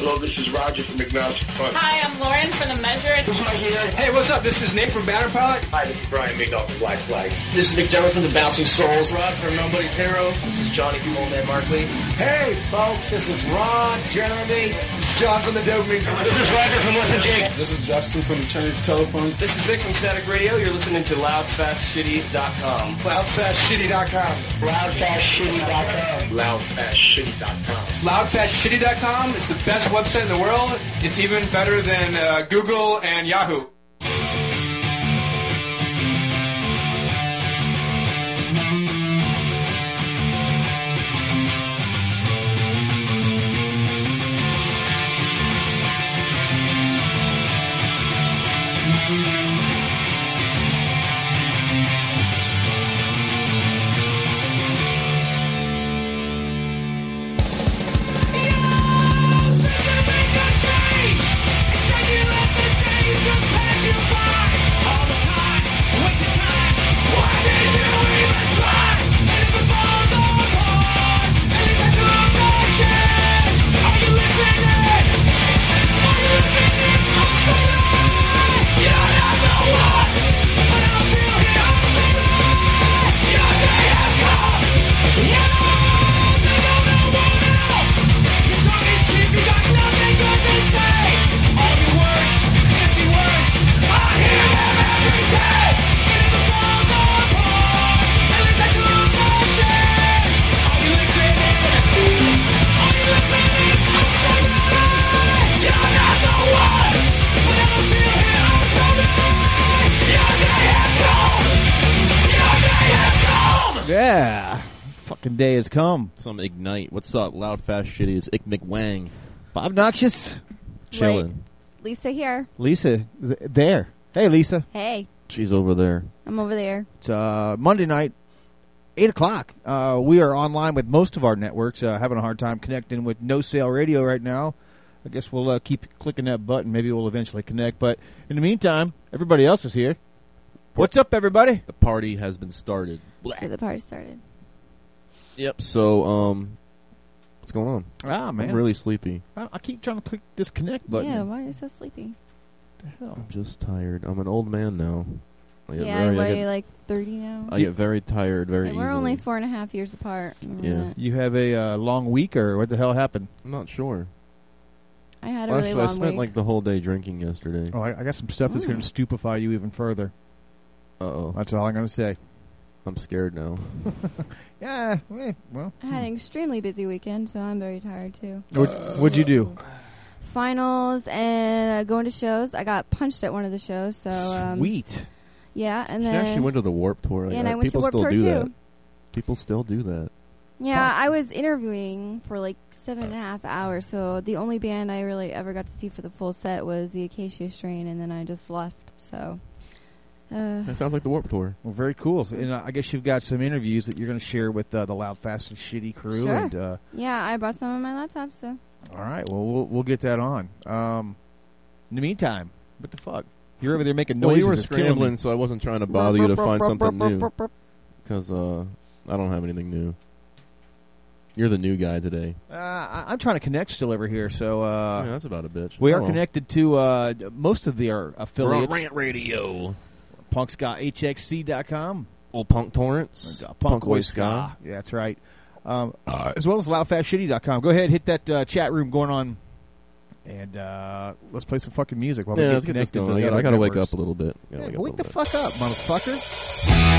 Hello, this is Roger from Agnostic Front. Hi, I'm Lauren from The Measure. Hey, what's up? This is Nate from Banner Pilot. Hi, this is Brian Migdol from Black Flag. This is McDermott from the Bouncing Souls. Rod from Nobody's Hero. This is Johnny from Old Man Markley. Hey, folks, this is Ron, Jeremy, John from the Dope Dopamine. This is Roger from Listen Jake. This is Justin from the Chinese Telephone. This is Vic from Static Radio. You're listening to LoudFastShitty.com. Loudfastshitty.com. Loudfastshitty.com. Loudfastshitty.com. Loudfastshitty.com. It's the best website in the world. It's even better than uh, Google and Yahoo. Some ignite. What's up? Loud, fast, shitty. It's Ick McWang. Bob Noxious. Chilling. Lisa here. Lisa. th- There. Hey, Lisa. Hey, She's over there. I'm over there. It's uh, Monday night, 8 o'clock. Uh, we are online with most of our networks. Uh, having a hard time connecting with No Sale Radio right now. I guess we'll uh, keep clicking that button. Maybe we'll eventually connect. But in the meantime, everybody else is here. What's up, everybody? The party has been started. Get the party started. Yep. So, um, what's going on? Ah, man. I'm really sleepy. I, I keep trying to click disconnect button. Yeah, why are you so sleepy? What the hell? I'm just tired. I'm an old man now. I get yeah, very, what, I are get, you like 30 now? I get very tired very Hey, we're easily. only four and a half years apart. Remember Yeah. that? You have a uh, long week, or what the hell happened? I'm not sure. I had a Well, really actually, I long spent week. like the whole day drinking yesterday. Oh, I, I got some stuff that's going Mm. to stupefy you even further. Uh oh. That's all I'm going to say. I'm scared now. Yeah, eh, well. I had an extremely busy weekend, so I'm very tired too. What, what'd you do? Finals and uh, going to shows. I got punched at one of the shows, so um, Sweet. yeah, and then she then actually went to the Warped Tour. Like, yeah, and uh, I went to people Warped still Tour do too. that. People still do that. Yeah, I was interviewing for like seven and a half hours, so the only band I really ever got to see for the full set was the Acacia Strain, and then I just left. So, uh, That sounds like the Warped Tour. Well, very cool. So, and uh, I guess you've got some interviews that you're going to share with uh, the Loud, Fast, and Shitty crew. Sure. And uh, yeah, I brought some on my laptop, so all right, well, we'll we'll get that on. Um, in the meantime, what the fuck? You're over there making Well, you were scrambling, so I wasn't trying to bother you to find something new. Because uh, I don't have anything new. You're the new guy today. Uh, I, I'm trying to connect still over here, so uh, yeah, that's about a bitch. we Oh, are well. connected to uh, most of the our We're on affiliates. Rant Radio. PunkSkaHXC.com. Old Punk Torrents. Uh, Punk, Punk Ska. Yeah, that's right. Um, as well as loudfastshitty.com. Go ahead, hit that uh, chat room going on, and uh, let's play some fucking music while we Yeah, get let's get this connected going. I other gotta wake up a little bit. Gotta Yeah, wake wake the bit. fuck up, motherfucker.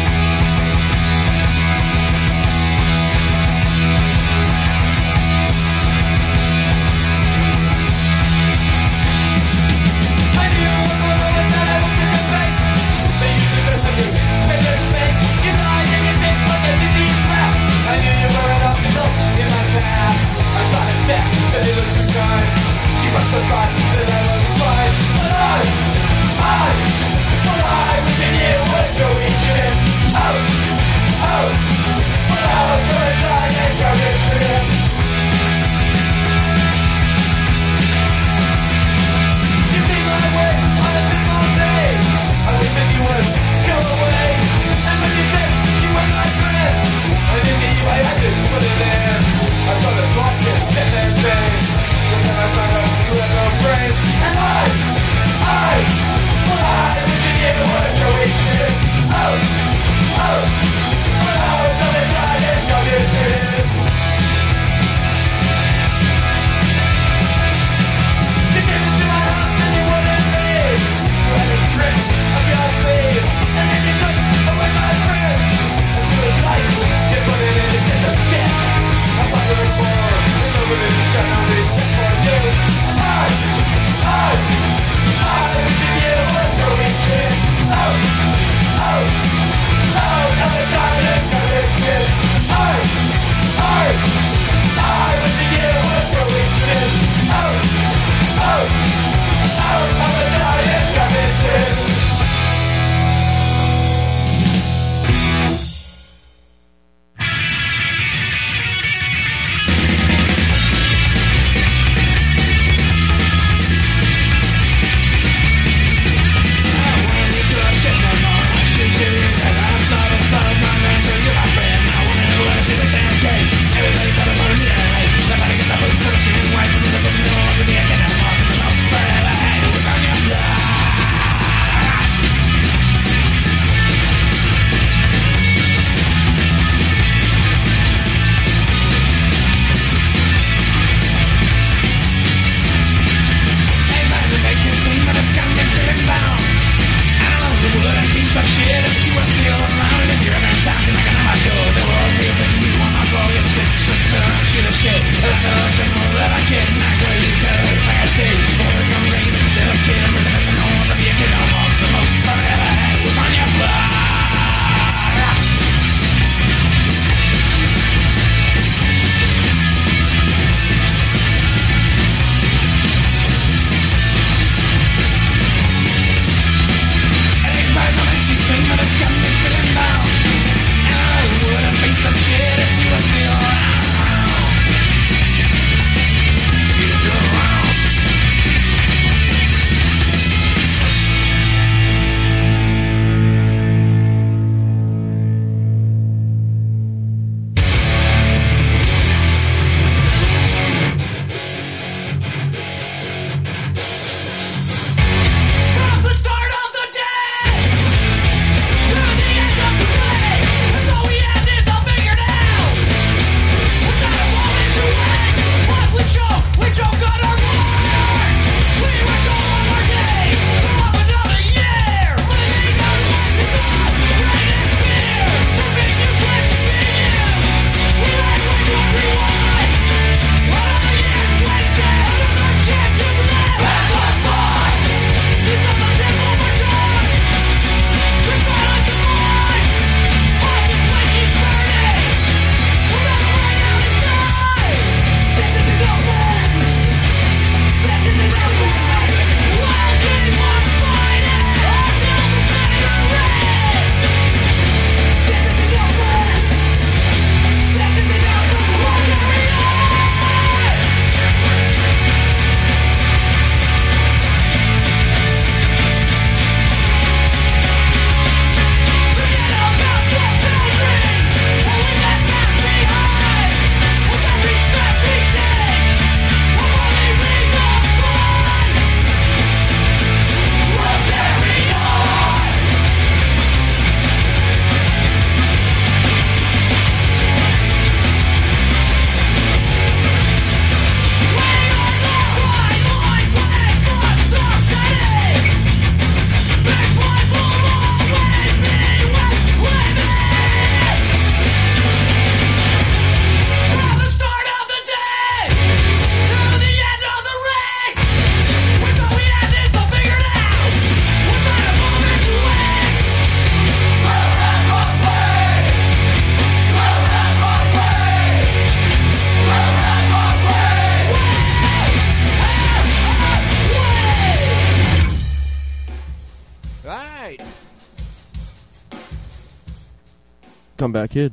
Comeback Kid.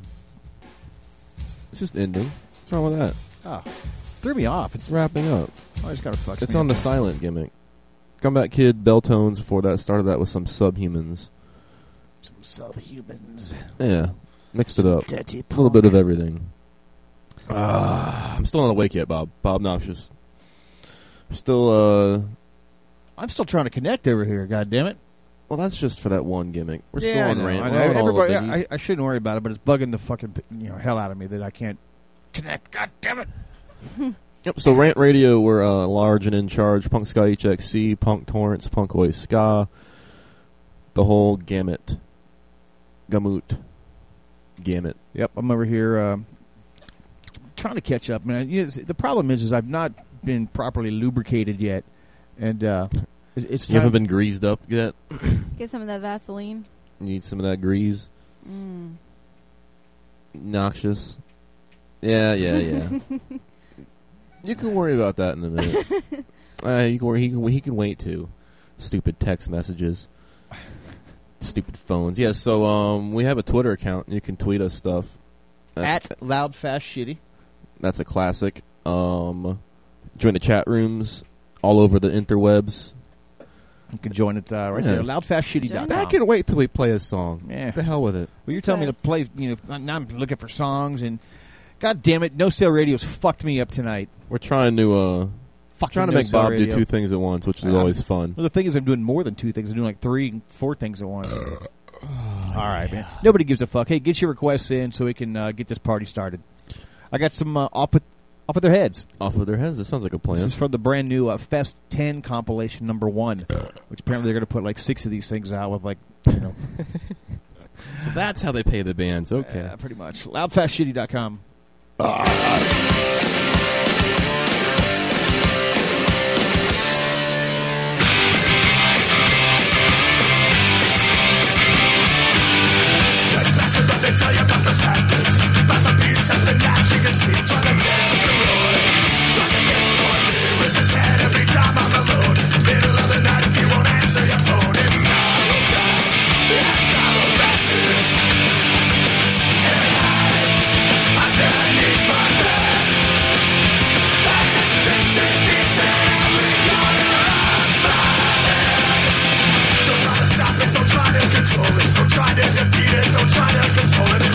It's just ending. What's wrong with that? Oh, threw me off. It's It's wrapping up. always got to fuck. It's on the silent gimmick. Comeback Kid, Bell Tones. Before that, started that with some Subhumans. some subhumans. Yeah, mixed it up. Dirty A little bit of everything. Uh, I'm still not awake yet, Bob. Bob Noxious. Still, uh, I'm still trying to connect over here. God damn it! Well, that's just for that one gimmick. We're yeah, still I on know, rant. I We're on all the Everybody, biggies. I, I shouldn't worry about it, but it's bugging the fucking you know hell out of me that I can't connect. God damn it! Yep. So Rant Radio, we're uh, large and in charge. Punk Ska HXC, Punk Torrents, Punk Oi Ska, the whole gamut, gamut, gamut. Yep, I'm over here um, trying to catch up, man. You know, the problem is, is I've not been properly lubricated yet, and uh, it's You haven't been greased up yet. Get some of that Vaseline. You need some of that grease. Mm. Noxious. Yeah, yeah, yeah. you can worry about that in a minute. uh, you can worry. He can. He can wait too. Stupid text messages. Stupid phones. Yeah. So um, we have a Twitter account. You can tweet us stuff. That's, at loud, fast, shitty. that's a classic. Um, join the chat rooms all over the interwebs. You can join it uh, right Yeah. there. Loudfastshitty.com. I can wait till we play a song. Yeah. The hell with it. Well, you're telling me to play. You know, now I'm looking for songs, and God damn it, No Sale Radio's fucked me up tonight. We're trying to uh, Fucking trying to No make Bob Radio. do two things at once, which is Uh, always fun. Well, the thing is, I'm doing more than two things. I'm doing like three, four things at once. All right, man. Nobody gives a fuck. Hey, get your requests in so we can uh, get this party started. I got some uh, off with off of their heads. Off of their heads. That sounds like a plan. This is from the brand new uh, Fest 10 compilation number one, which apparently they're going to put like six of these things out with like, you know, So that's how they pay the bands. Okay. uh, pretty much. Loudfastshitty.com. I try to defeat it, don't try to control it.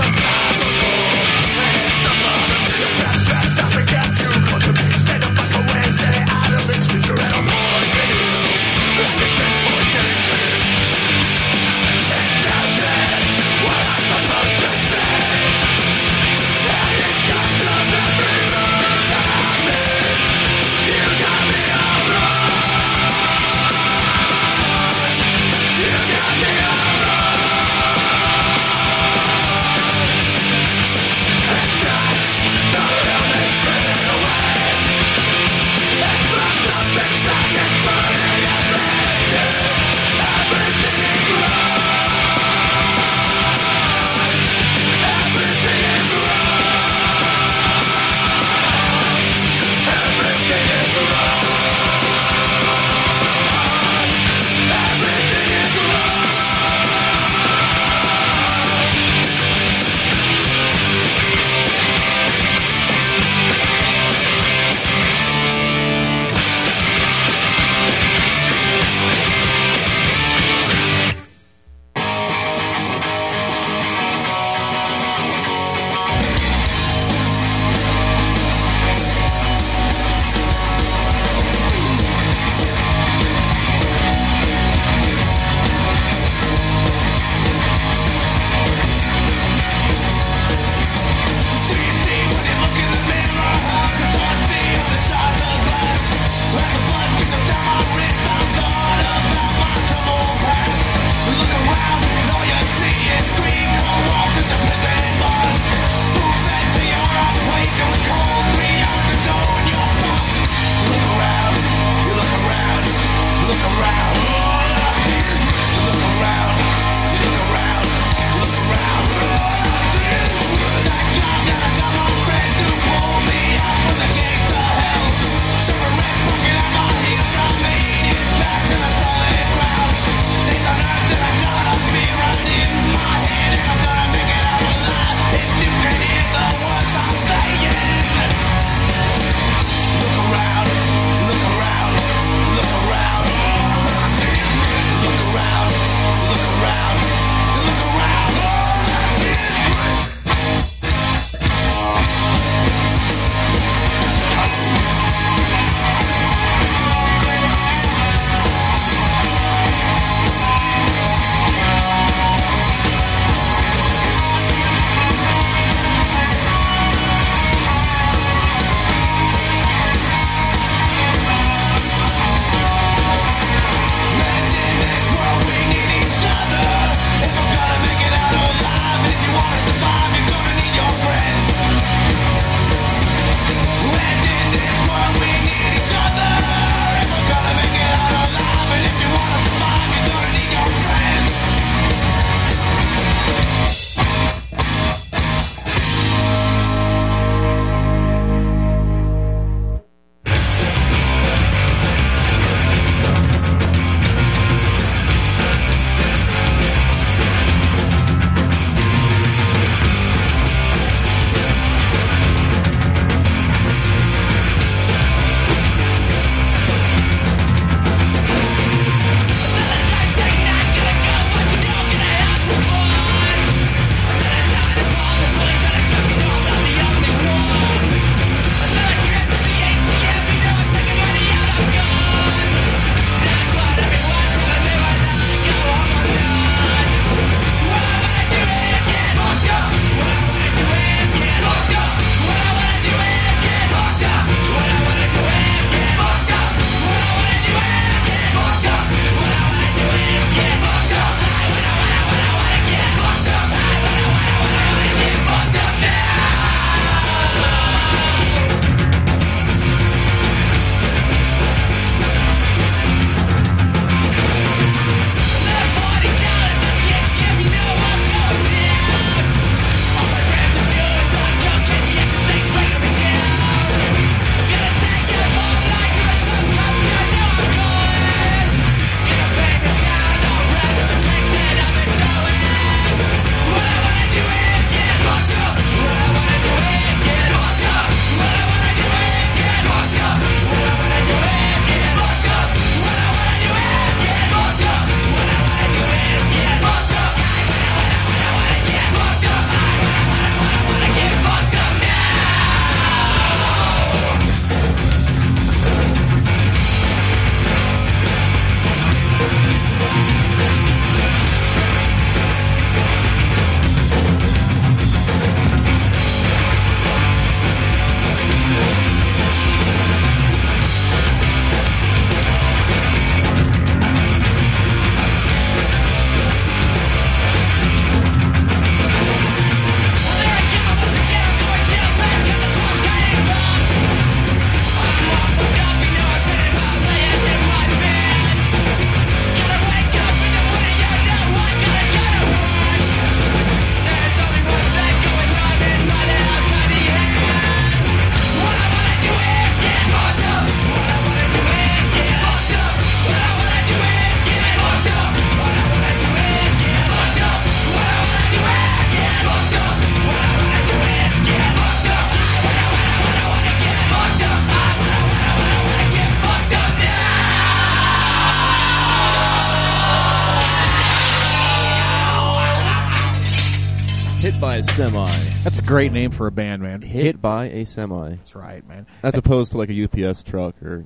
A great name for a band, man. Hit by a semi. That's right, man. As opposed to like a UPS truck or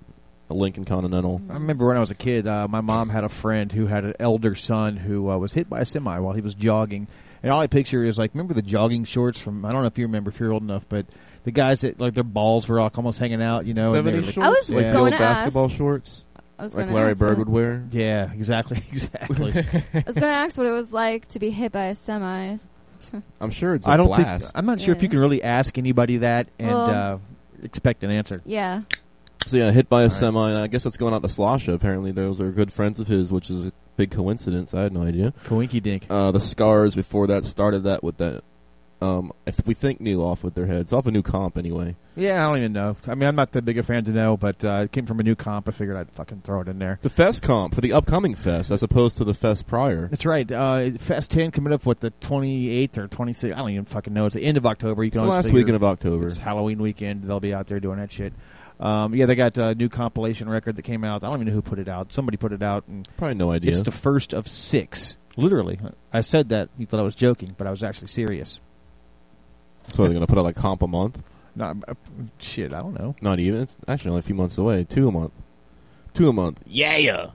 a Lincoln Continental. I remember when I was a kid, uh, my mom had a friend who had an elder son who uh, was hit by a semi while he was jogging. And all I picture is like, remember the jogging shorts from? I don't know if you remember if you're old enough, but the guys that like their balls were like almost hanging out, you know. and 70 like- shorts? I was like Yeah. the old going to ask- basketball shorts? I was Like Larry ask Bird that. would wear? Yeah, exactly, exactly. I was going to ask what it was like to be hit by a semi. I'm sure it's a I don't blast. think I'm not sure if Yeah. you can really ask anybody that and Well- uh, expect an answer. Yeah. So yeah, hit by a All right. semi. And I guess that's going out to Slasha. Apparently, those are good friends of his, which is a big coincidence. I had no idea. Coinky dink. Uh, the Scars before that started that with that. Um, I th- we think new off with their heads off a new comp anyway. Yeah, I don't even know. I mean, I'm not that big a fan to know, but uh, it came from a new comp. I figured I'd fucking throw it in there. The Fest comp for the upcoming Fest, as opposed to the Fest prior. That's right. Uh, Fest 10 coming up with the 28th or 26th. I don't even fucking know. It's the end of October. You It's the last weekend of October. It's Halloween weekend. They'll be out there doing that shit. Um, yeah, they got a new compilation record that came out. I don't even know who put it out. Somebody put it out, and Probably no idea. it's the first of six. Literally, I said that you thought I was joking, but I was actually serious. So they're going to put out like comp a month. Not uh, shit. I don't know. Not even. It's actually only a few months away. Two a month. Two a month. Yeah.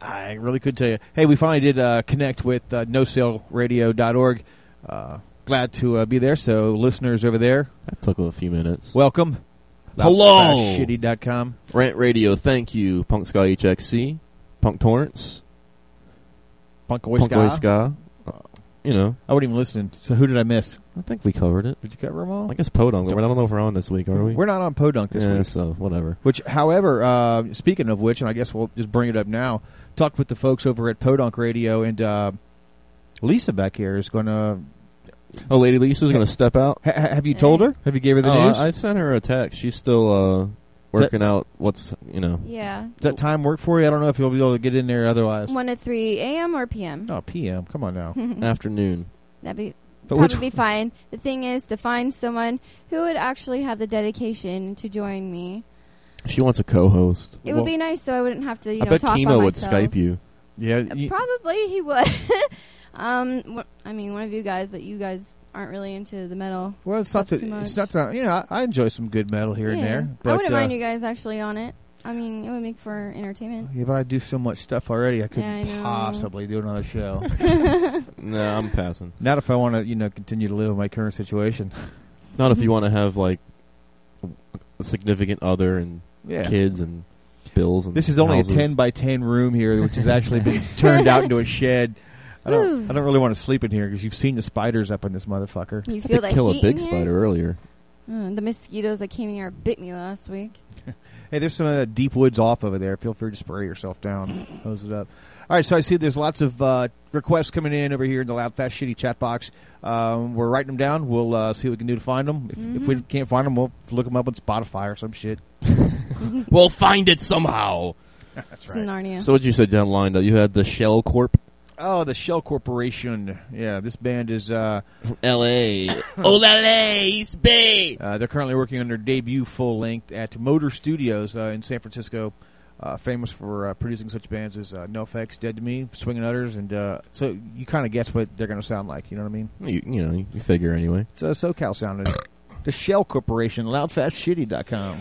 I really could tell you. Hey, we finally did uh, connect with uh, NoSaleRadio.org. Uh, glad to uh, be there. So, listeners over there, That took a few minutes. welcome. Hello. Shitty.com. Rant Radio, thank you. Punk Ska HXC, Punk Torrents, Punk Away Punk Away Ska. Ska. You know, I wasn't even listening. So, who did I miss? I think we covered it. Did you cover them all? I guess Podunk. but I don't know if we're on this week, are we? We're not on Podunk this yeah, week. so whatever. Which, however, uh, speaking of which, and I guess we'll just bring it up now, talked with the folks over at Podunk Radio, and uh, Lisa back here is going to. Oh, Lady Lisa's going to step out. Ha- have you told her? Have you gave her the oh, news? I, I sent her a text. She's still uh, working out what's you know. Yeah. Does that time work for you? I don't know if you'll be able to get in there otherwise. 1 to 3 a.m. or p.m. Oh, PM. Come on now. afternoon. That'd be But which, probably be fine. The thing is to find someone who would actually have the dedication to join me. She wants a co-host. It Well, would be nice so I wouldn't have to, you I know, bet talk by Kimo would. Skype you. yeah, Uh, Probably he would. um, I mean, one of you guys, but you guys aren't really into the metal. well, it's not. Stuff's To, too it's not. To, you know, I, I enjoy some good metal here and there. But, I wouldn't uh, mind you guys actually on it. I mean, it would make for entertainment. Yeah, but I do so much stuff already. I couldn't I possibly do another show. No, I'm passing. Not if I want to, you know, continue to live in my current situation. Not if you want to have like a significant other and Yeah. kids and bills and. This is only houses. a ten by ten room here, which has actually been turned out into a shed. I don't. I don't really want to sleep in here because you've seen the spiders up in this motherfucker. You feel did that kill a big in here? spider earlier. Uh, the mosquitoes that came in here bit me last week. Hey, there's some of that deep woods off over there. Feel free to spray yourself down, hose it up. All right, so I see there's lots of uh, requests coming in over here in the Loud Fast Shitty chat box. Um, we're writing them down. We'll uh, see what we can do to find them. If, if we Mm-hmm. can't find them, we'll look them up on Spotify or some shit. we'll find it somehow. That's It's Narnia. So what you said down the line though? You had the Shell Corp Oh, the Shell Corporation. Yeah, this band is. Uh, from L.A. Olale, Bay. Uh, they're currently working on their debut full length at Motor Studios uh, in San Francisco, uh, famous for uh, producing such bands as uh, NoFX, Dead to Me, Swinging Utters, and uh, so you kind of guess what they're going to sound like. You know what I mean? You, you know, you figure anyway. It's uh, SoCal sounding. the Shell Corporation, loudfastshitty.com.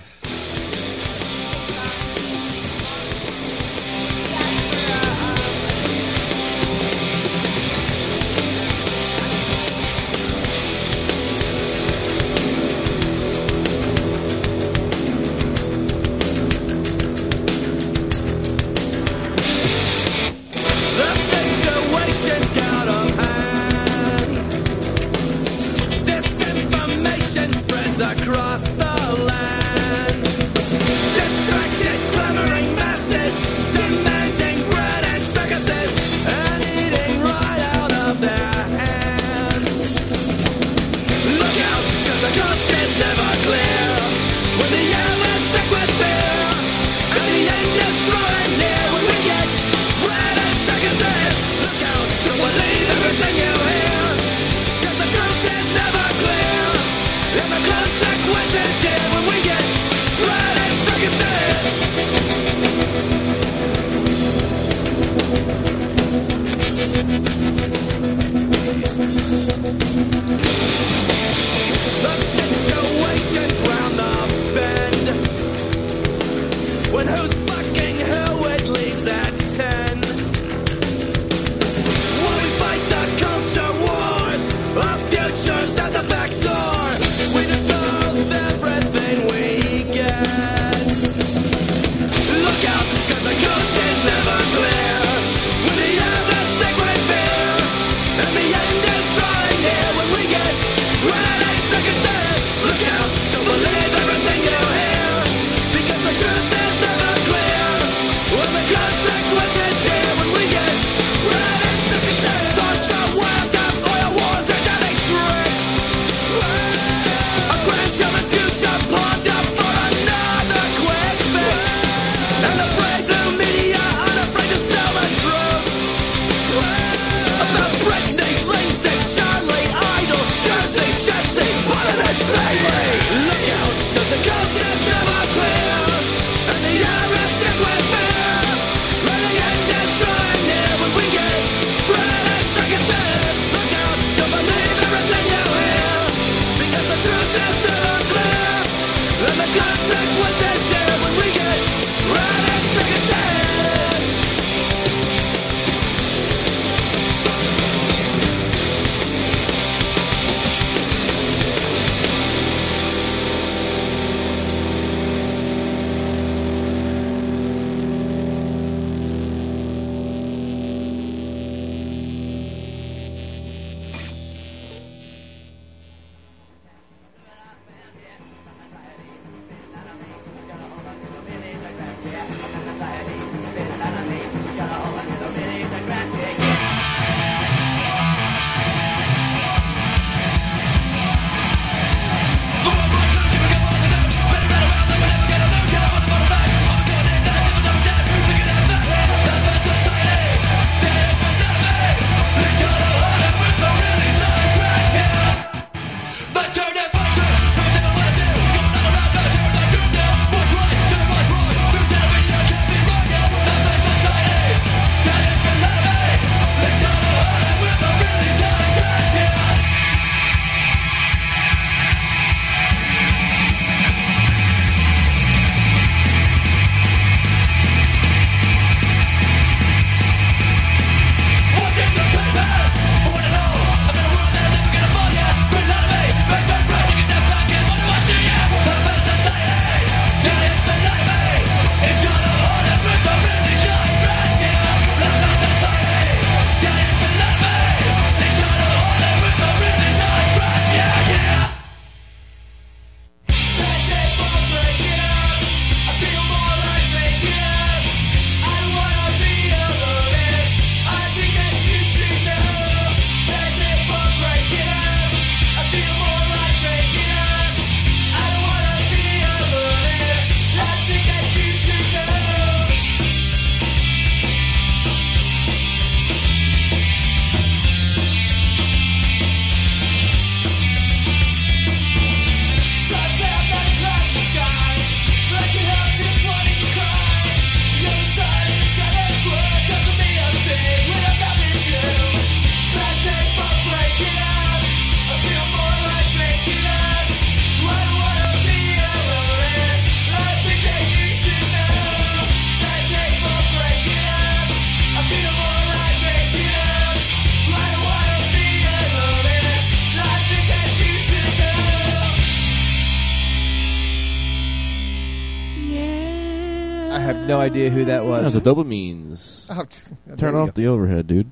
idea who that was. That's the dopamines. Oh, just- Turn off go. the overhead, dude.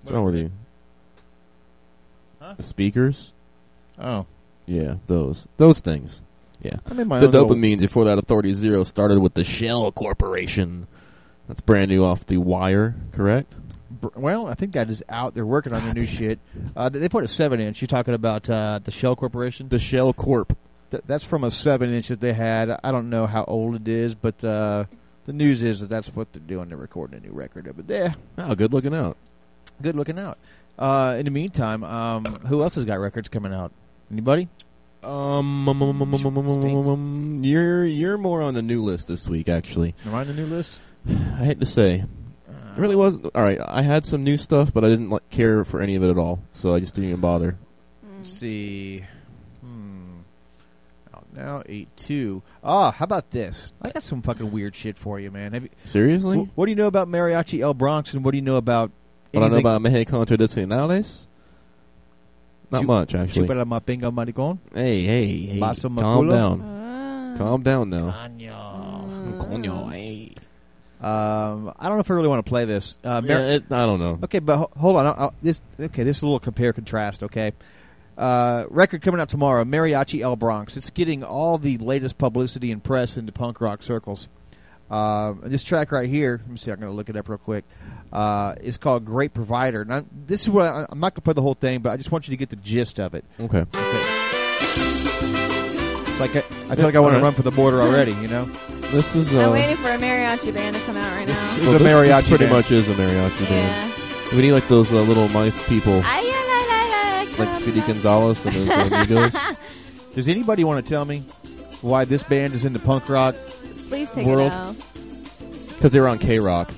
What's What wrong with you? Huh? The speakers? Oh. Yeah, those. Those things. Yeah. I'm my the own dopamines before that Authority Zero started with the Shell Corporation. That's brand new off the wire, correct? Br- Well, I think that is out. They're working on the new shit. Uh, they put a seven inch. You're talking about uh, the Shell Corporation. The Shell Corp. Th- that's from a seven inch that they had. I don't know how old it is, but uh, the news is that that's what they're doing. They're recording a new record of it. Yeah. Oh, good looking out. Good looking out. Uh, in the meantime, um, who else has got records coming out? Anybody? Um, um, um, um you're you're more on the new list this week, actually. Am I on the new list? I hate to say. It really was all right. I had some new stuff, but I didn't like, care for any of it at all, so I just didn't even bother. See, out now, eight two. Ah, how about this? I got some fucking weird shit for you, man. Have you, Seriously? wh- what do you know about Mariachi El Bronx, and what do you know about? What I know anything- about Mexico Tradicionales? Not Chu- much, actually. Chupara Mapinga Maricon? Hey, hey, hey. Baso Calm Maculo? down. Ah. Calm down now. Mm. Coño, hey. Um, I don't know if I really want to play this. Uh, Yeah, it, I don't know. Okay, but ho- hold on. I'll, I'll- this okay. This is a little compare contrast. Okay, Uh, record coming out tomorrow, Mariachi El Bronx. It's getting all the latest publicity and press into punk rock circles. Uh, this track right here, let me see, I'm going to look it up real quick. Uh, is called Great Provider. Now, this is what I, I'm not going to play the whole thing, but I just want you to get the gist of it. Okay. It's like I, I feel like I want to run for the border already. You know, This is. I'm Uh, waiting for a mariachi band to come out right now. It's well, a this- this mariachi pretty band. much is a mariachi Yeah. band. We need like those uh, little mice people, ay, like Speedy on. Gonzalez and his uh, amigos. does anybody want to tell me why this band is into punk rock? Please take World. it out. Because they were on K Rock.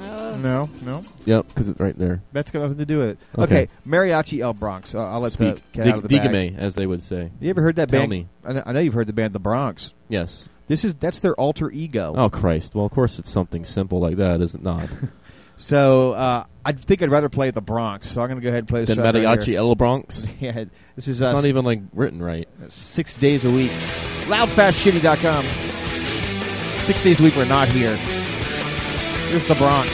No. No, no, Yep, because it's right there. that's got nothing to do with it. Okay. Okay, Mariachi El Bronx. Uh, I'll let Speak. the cat Dig- out of the bag. Digame, as they would say. You ever heard that Tell band? me. I know, I know you've heard the band The Bronx. Yes. This is that's their alter ego. Oh Christ! Well, of course it's something simple like that, is it not? So uh, I think I'd rather play at The Bronx. So I'm going to go ahead and play this. Then track right El Bronx. Yeah, this is It's uh, not even like written right. six days a week. Loudfastshitty.com. Six days a week we're not here. Here's The Bronx.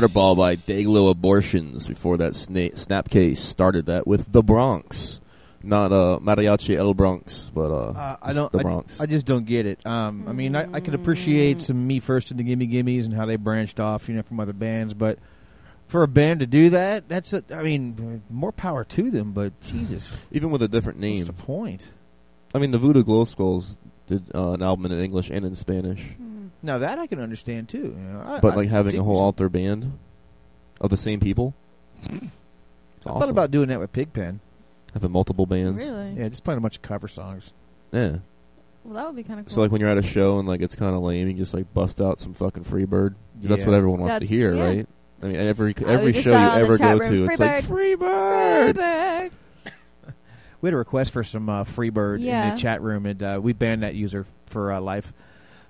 Gutterball by Dayglo Abortions. Before that, sna- case started that with The Bronx. Not uh, Mariachi El Bronx, but uh, Uh, I just don't. The I Bronx. Just, I just don't get it. Um, I mean, I, I can appreciate some Me First and the Gimme Gimmes and how they branched off, you know, from other bands. But for a band to do that, that's a. I mean, more power to them. But Jesus, Even with a different name. what's the point? I mean, the Voodoo Glow Skulls did uh, an album in English and in Spanish. Now that I can understand too. You know, I, But I like having a whole some- alter band of the same people. It's I awesome. thought about doing that with Pigpen. having multiple bands. Really? Yeah, just playing a bunch of cover songs. Yeah. Well, that would be kind of cool. So like when you're at a show and like it's kind of lame, you just like bust out some fucking Freebird. That's what everyone wants to hear, yeah. right? I mean, every I every would show you saw on the ever go room, to, it's like Freebird. Freebird. Freebird. We had a request for some uh, Freebird in the chat room, and uh, we banned that user for uh, life.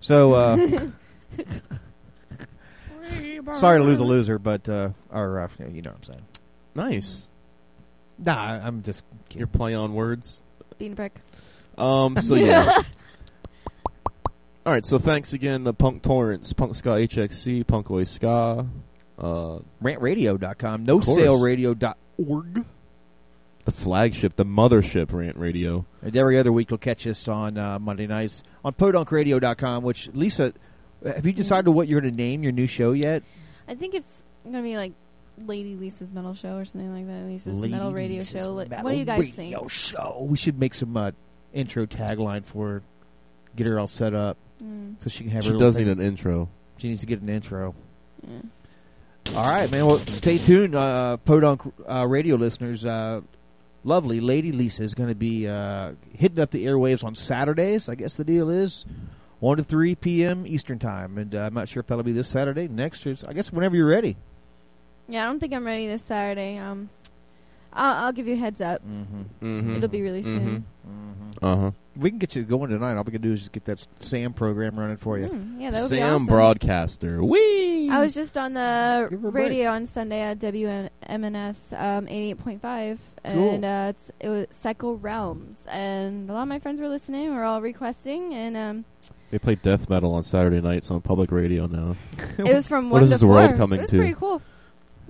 So, uh, sorry to lose a loser, but uh, or uh, you know what I'm saying. Nice. Nah, I- I'm just Your play on words. Bean brick. Um. So yeah. All right. So thanks again, to Punk Torrents, Punk Ska HXC, Punk Oi Ska. Uh, rantradio.com, course. nosaleradio.org. the flagship, the mothership, Rant Radio. And every other week, you'll catch us on uh, Monday nights on podunkradio.com, which, Lisa, have you decided what you're going to name your new show yet? I think it's gonna be like Lady Lisa's metal show or something like that. Lisa's Lady metal radio Lisa's show. Metal what do you guys Radio think? Show. We should make some uh, intro tagline for her, get her all set up Mm, so she can have She her does need an intro. She needs to get an intro. yeah. All right, man. Well, stay tuned, uh, Podunk uh, radio listeners. Uh, lovely Lady Lisa is going to be uh, hitting up the airwaves on Saturdays. I guess the deal is one to three p.m. Eastern time, and uh, I'm not sure if that'll be this Saturday, next. Or, I guess whenever you're ready. Yeah, I don't think I'm ready this Saturday. Um, I'll, I'll give you a heads up. Mm-hmm. Mm-hmm. It'll be really soon. Uh huh. We can get you going tonight. All we can do is just get that Sam program running for you. Mm, yeah, that would be Sam awesome. Broadcaster. Wee. I was just on the Give her a break. radio on Sunday at WMNF's um, 88.5, Cool. and uh, it's, it was Cycle Realms, and a lot of my friends were listening. We're all requesting, and um, They play death metal on Saturday nights on public radio now. it was from What one is to this four. world coming it was to? pretty cool.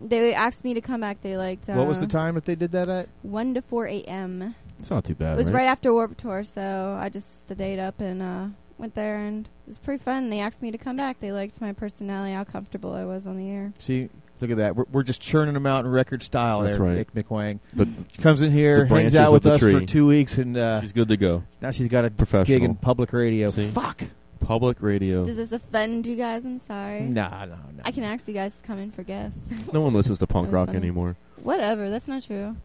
They asked me to come back. They liked uh, What was the time that they did that at? one to four a.m. It's not too bad. It was right? right after Warped Tour, so I just stayed up and uh, went there, and it was pretty fun. They asked me to come back. They liked my personality, how comfortable I was on the air. See, look at that. We're, we're just churning them out in record style. That's there, right. Nick McWang. The- She comes in here, hangs out of with the us for two weeks, and uh, She's good to go. now she's got a Professional. gig in public radio. See? Fuck. Public radio. Does this offend you guys? I'm sorry. Nah, no, no. I can ask you guys to come in for guests. No one listens to punk rock funny. anymore. Whatever, that's not true.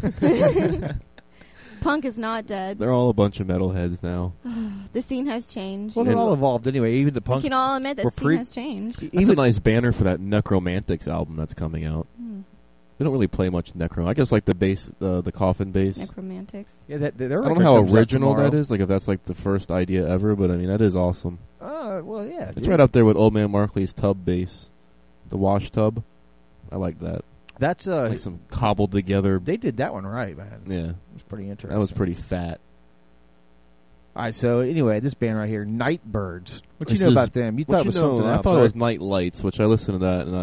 Punk is not dead. They're all a bunch of metalheads now. The scene has changed. Well, they're all evolved anyway. Even the punk. we punk. can all admit that We're the scene has changed. That's even a nice banner for that Nekromantix album that's coming out. They don't really play much Necro. I guess like the bass, uh, the coffin bass. Nekromantix. yeah, that, their I don't record know how original that is. Like if that's like the first idea ever, but I mean that is awesome. Uh, well, yeah. It's dude. right up there with Old Man Markley's tub bass, the wash tub. I like that. That's uh, like some cobbled together. they did that one right, man. Yeah, it was pretty interesting. that was pretty fat. All right, so anyway, this band right here, Night Birds. What you know is- about them? You What thought it was know, something I else. thought right? it was Night Lights, which I listened to that and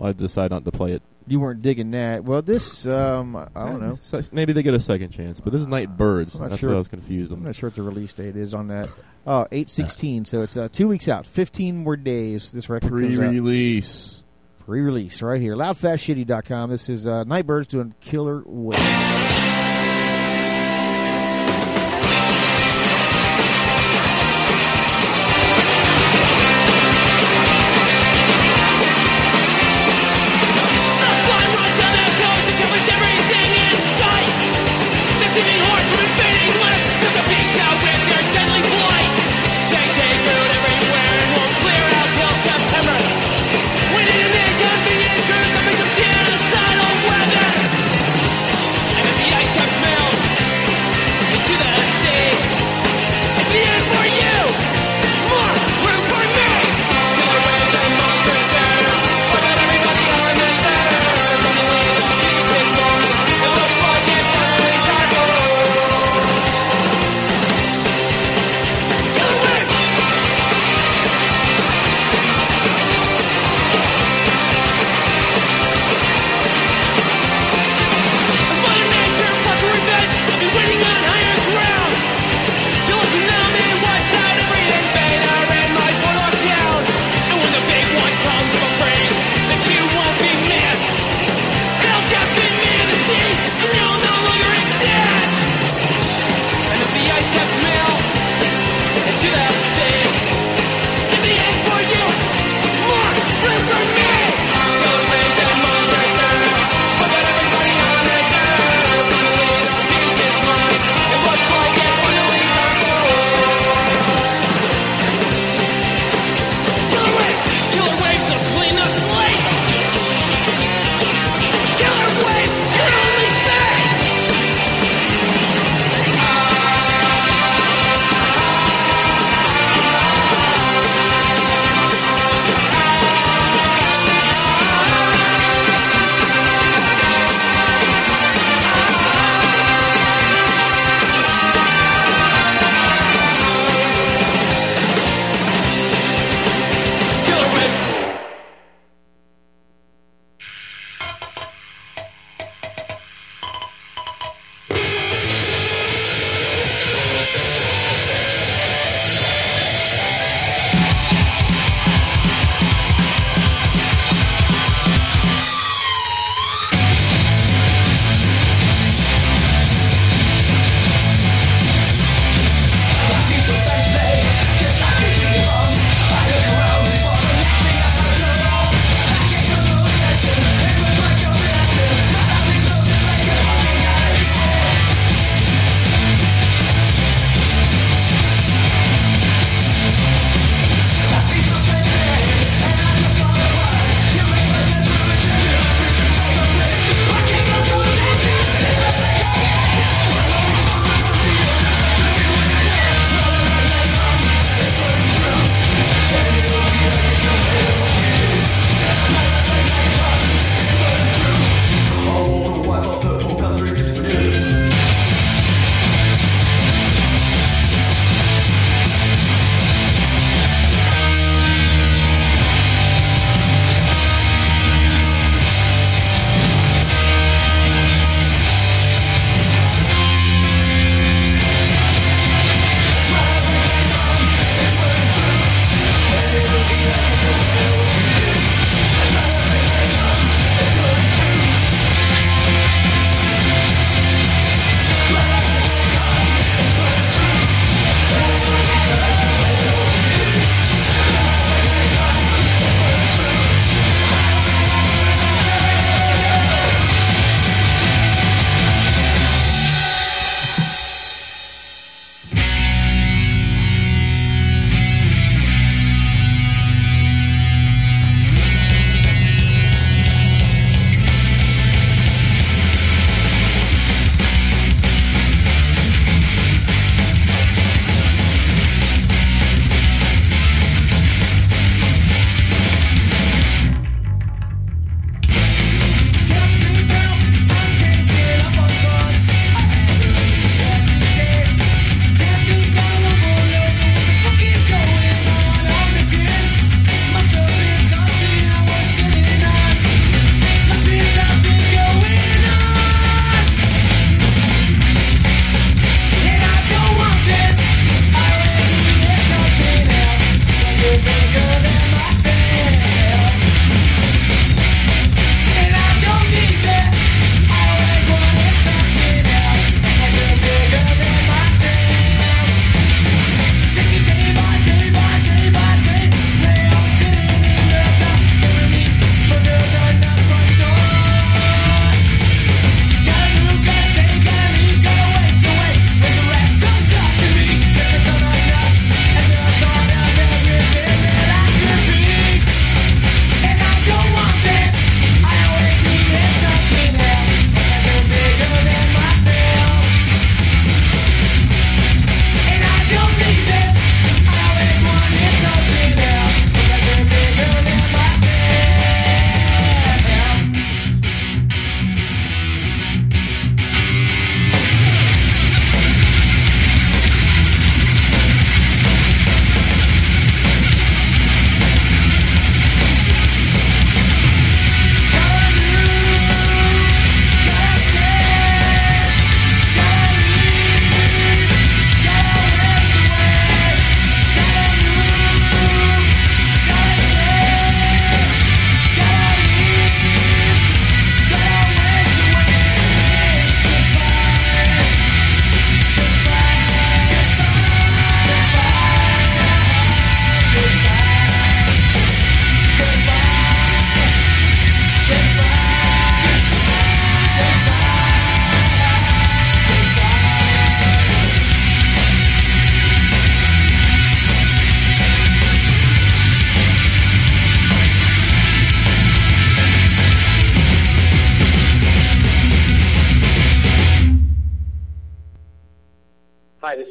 uh, I decided not to play it. You weren't digging that. Well, this, um, I don't know. Maybe they get a second chance, but this is Night Birds. I'm not That's sure. what I was confused. I'm not sure what the release date is on that. Oh, 816, so it's uh, two weeks out. 15 more days. This record Pre-release. Pre-release right here. Loudfastshitty.com. This is uh, Night Birds doing Killer Whale.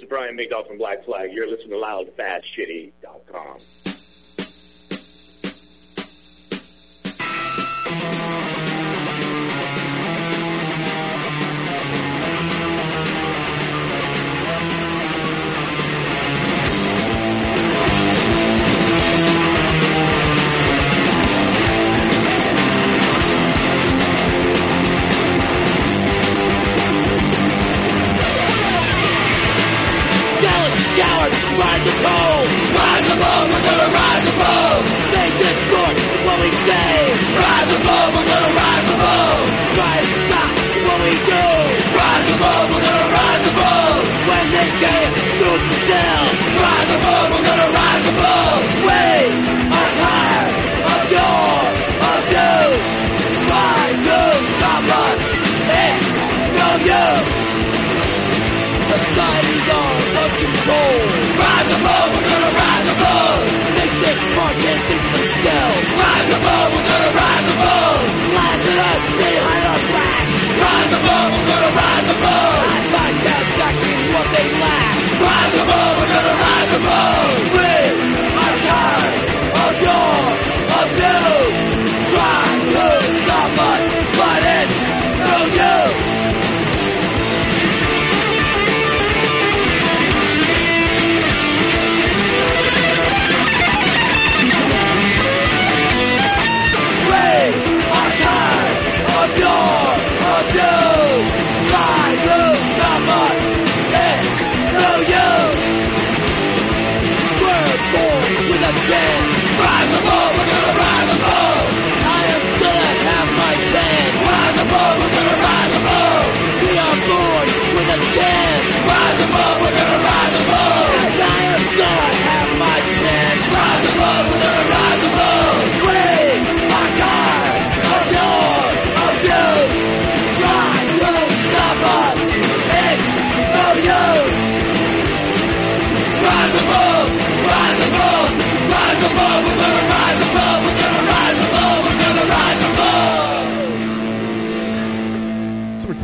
Is Brian Migdol from Black Flag. You're listening to LoudFastShitty.com. rise to what we do. Rise above, we're gonna rise above. When they themselves. Rise above, we're gonna rise above. We are. Try to stop us. It's no use. Society's. Rise above, for themselves. Rise above, we're gonna rise above. Laugh at us behind our back. Rise above, we're gonna rise above. I find satisfaction what they lack. Rise above, we're gonna rise above. Tired of your abuse. Try to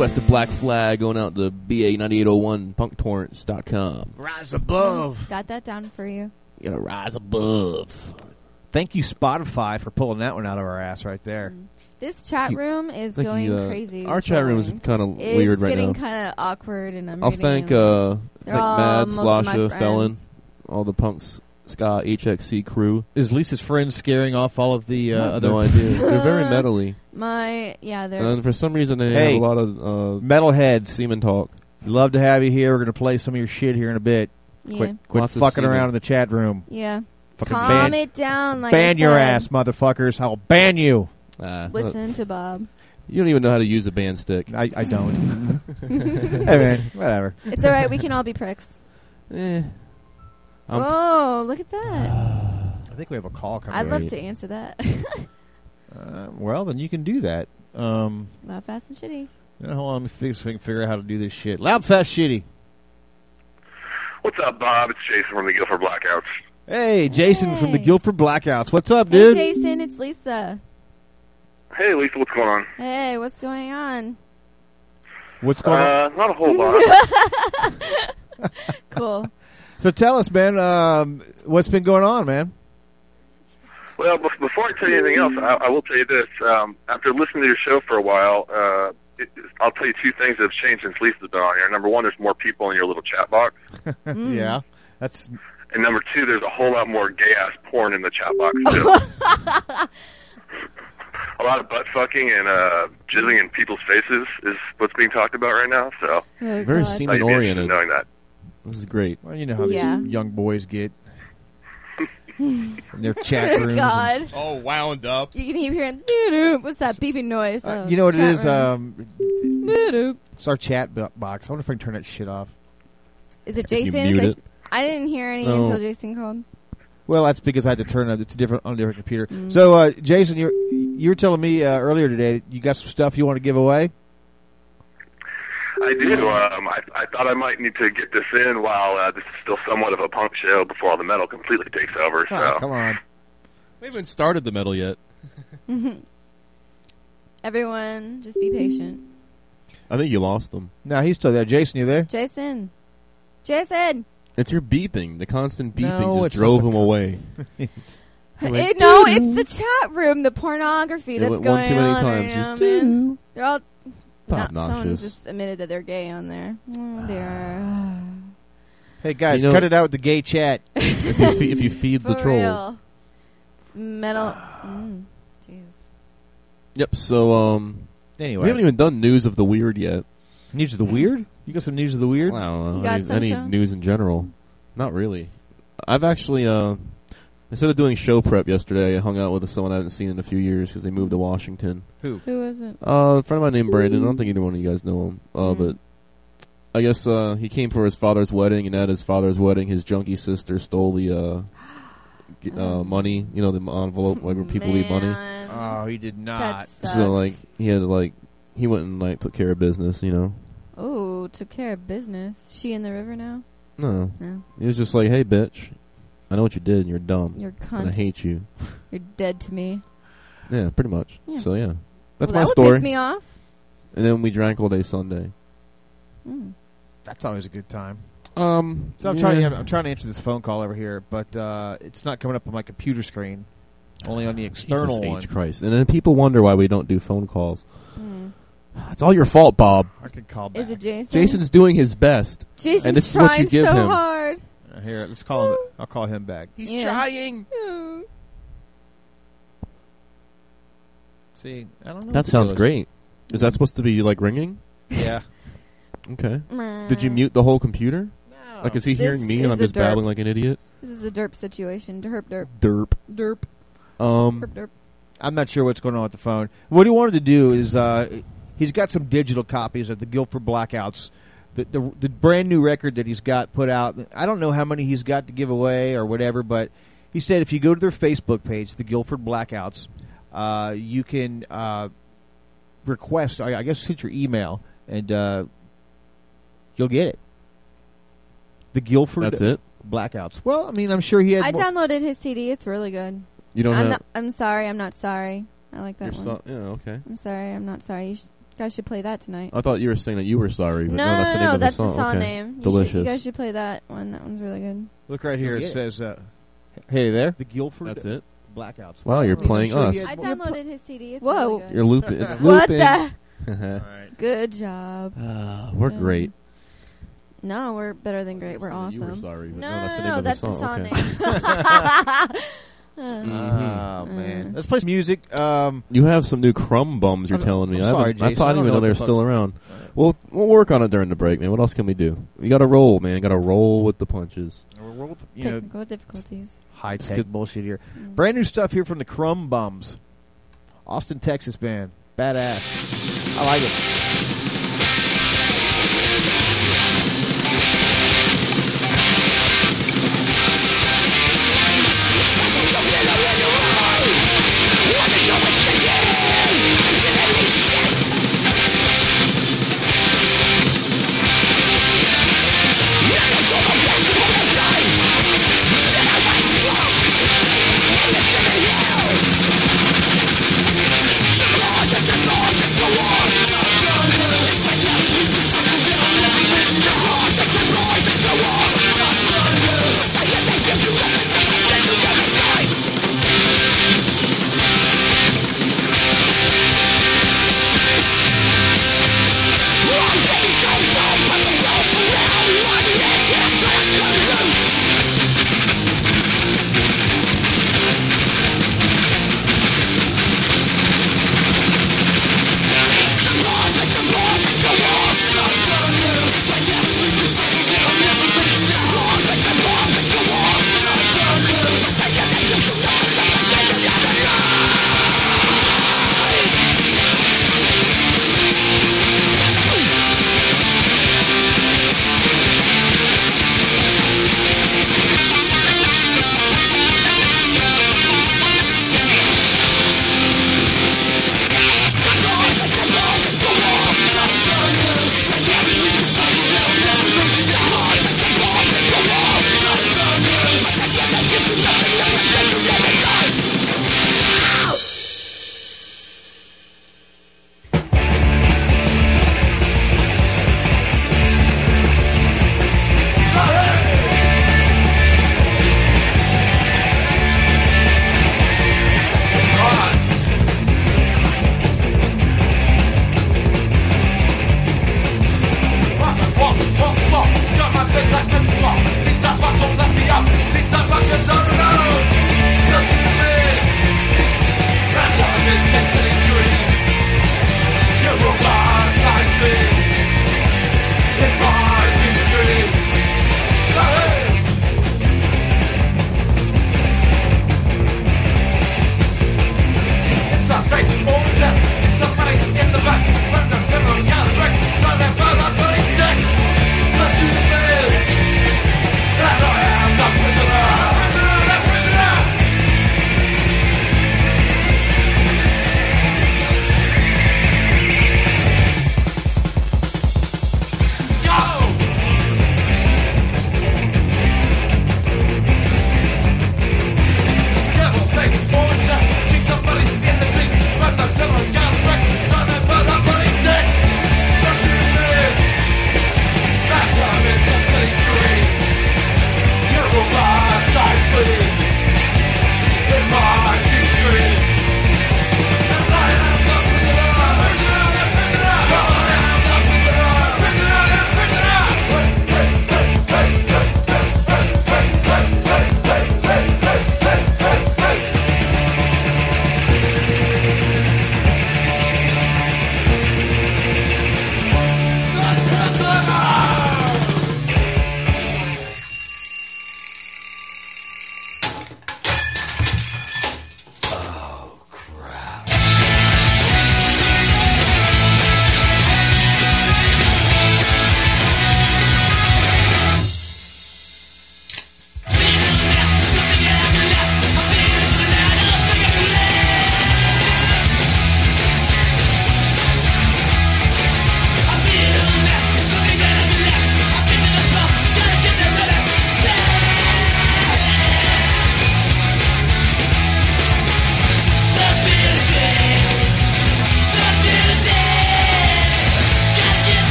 above. It's a requested Black Flag going out to BA9801 punktorrents.com. Rise above. Got that down for you. You gotta rise above. Thank you, Spotify, for pulling that one out of our ass right there. This chat room is thank going you, uh, crazy. our chat room is kinda weird right now. It's getting now. kind of awkward, and I'm. I'll reading thank uh thank all Mad, most of Slasha, Felon, all the punks, Ska, HXC crew. Is Lisa's friend scaring off all of the uh, I have other no idea. They're very metally. My yeah, they're And for some reason they Hey. have a lot of uh, metalheads? semen talk. Love to have you here. We're going to play some of your shit here in a bit. yeah, Quit, quit Lots fucking around in the chat room. yeah. Fucking Calm ban, it down, like ban your ass, motherfuckers. I'll ban you. Uh, Listen to Bob. You don't even know how to use a band stick. I, I don't. hey man, whatever. It's all right. We can all be pricks. Eh. I'm Whoa! Look at that. I think we have a call coming. I'd love to answer that. Uh, well, then you can do that. Um, Loud, fast, and shitty. you know, hold on, let me figure, so we can figure out how to do this shit. Loud, fast, shitty. What's up, Bob? It's Jason from the Guilford Blackouts. Hey, Jason from the Hey. Guilford Blackouts. What's up, Hey, dude? Jason, it's Lisa. Hey, Lisa, what's going on? Hey, what's going on? What's going on? Uh, not a whole lot. Cool. So tell us, man, um, what's been going on, man? Well, bef- before I tell you anything else, I, I will tell you this. Um, after listening to your show for a while, uh, it, I'll tell you two things that have changed since Lisa's been on here. Number one, there's more people in your little chat box. Mm. yeah, that's And number two, there's a whole lot more gay ass porn in the chat box, too. a lot of butt fucking and uh, jizzing in people's faces is what's being talked about right now, so Oh, very God. Semen oriented. knowing that. This is great. well, you know how Yeah. these young boys get in their chat rooms. Oh, and- God. Oh, wound up. You can keep hearing doo-doo. What's that beeping noise? Uh, Oh, you know what it chat is? room. Um, Doo-doo. it's our chat bo- box. I wonder if I can turn that shit off. Is it If you Jason? mute It's it. I didn't hear any No. until Jason called. Well, that's because I had to turn it. It's different on a different computer. Mm. So, uh, Jason, you're you were telling me uh, earlier today that you got some stuff you want to give away. I do. Um, I, I thought I might need to get this in while uh, this is still somewhat of a punk show before all the metal completely takes over. So Oh, come on. We haven't started the metal yet. Everyone, just be patient. I think you lost them. No, he's still there. Jason, you there? Jason. Jason. It's your beeping. The constant beeping No, just drove him away. Went, no, it's the chat room, the pornography It that's went going one too many on times. right now, Just. They're all. Not Not, someone obnoxious. just admitted that they're gay on there. Oh, dear. Hey guys, You know- cut it out with the gay chat. if, you fe- if you feed the For troll. real. Metal. Mm, Jeez. Yep. So um, Anyway, we haven't even done news of the weird yet. news of the weird. You got some news of the weird? I don't know. You got any, some any show? news in general? Not really. I've actually uh, instead of doing show prep yesterday, I hung out with someone I haven't seen in a few years because they moved to Washington. Who? Who is it? Uh, a friend of mine named Brandon. I don't think either one of you guys know him. Uh, Mm. but I guess uh, he came for his father's wedding, and at his father's wedding, his junkie sister stole the uh, g- uh, money. You know, the envelope like where people leave money. Oh, he did That not. sucks. So like he had to like he went and like took care of business. You know. Oh, took care of business. She in the river now? No, No. he was just like, "Hey, bitch, I know what you did, and you're dumb, You're and I hate you." You're dead to me. Yeah, pretty much. Yeah. So yeah, that's well, my that story. Would piss me off. And then we drank all day Sunday. Mm. That's always a good time. Um, So I'm trying. To, I'm trying to answer this phone call over here, but uh, it's not coming up on my computer screen. Only on the external Jesus one. H Christ. And then people wonder why we don't do phone calls. Mm. It's all your fault, Bob. I can call back. Is it Jason? Jason's doing his best. Jason's and this is what trying you give so him. hard. Here, let's call him. I'll call him back. He's Yeah. trying. Mm. See, I don't know. That sounds great. Is that supposed to be like ringing? Yeah. Okay. Did you mute the whole computer? No. Like, is he This hearing me and I'm just derp. babbling like an idiot? This is a derp situation. Derp, derp, Derp. derp, Um, derp, derp. I'm not sure what's going on with the phone. What he wanted to do is uh, he's got some digital copies of the Guilford Blackouts, the, the the brand new record that he's got put out. I don't know how many he's got to give away or whatever, but he said if you go to their Facebook page, the Guilford Blackouts, uh, you can uh, request. I I guess send your email and uh, you'll get it. The Guilford that's it. Blackouts. Well, I mean, I'm sure he had. I downloaded his CD. It's really good. You don't I'm have. not. I'm sorry. I'm not sorry. I like that your one. so- yeah, okay. I'm sorry. I'm not sorry. You sh- guys should play that tonight. I thought you were saying that you were sorry, but no, no, no, that's the no, name no, of that's the song. the song okay. name. You should- Delicious. you guys should play that one. That one's really good. Look right here. It You'll says, uh, "Hey there, the Guilford That's it. Blackouts." Wow, you're I playing us. I downloaded his CD. It's Whoa. really good. You're looping. It's looping. what looping. the? Good job. Ah, we're Yeah. great. No, we're better than great. We're So You were awesome. sorry, but No, no, that's the no, name no, that's the the song. song okay. name. Uh, Oh Mm. man, let's play some music. Um, You have some new crumb bums. You're I'm- telling me. I'm I, haven't- sorry, I Jason. thought I I don't even know know they're the still fuck's- around. We'll we'll work on it during the break, man. What else can we do? You got to roll, man. Got to roll with the punches. we're with, you know, technical difficulties. high tech get- bullshit here. Mm. Brand new stuff here from the Crumb Bums, Austin, Texas band. Badass. I like it.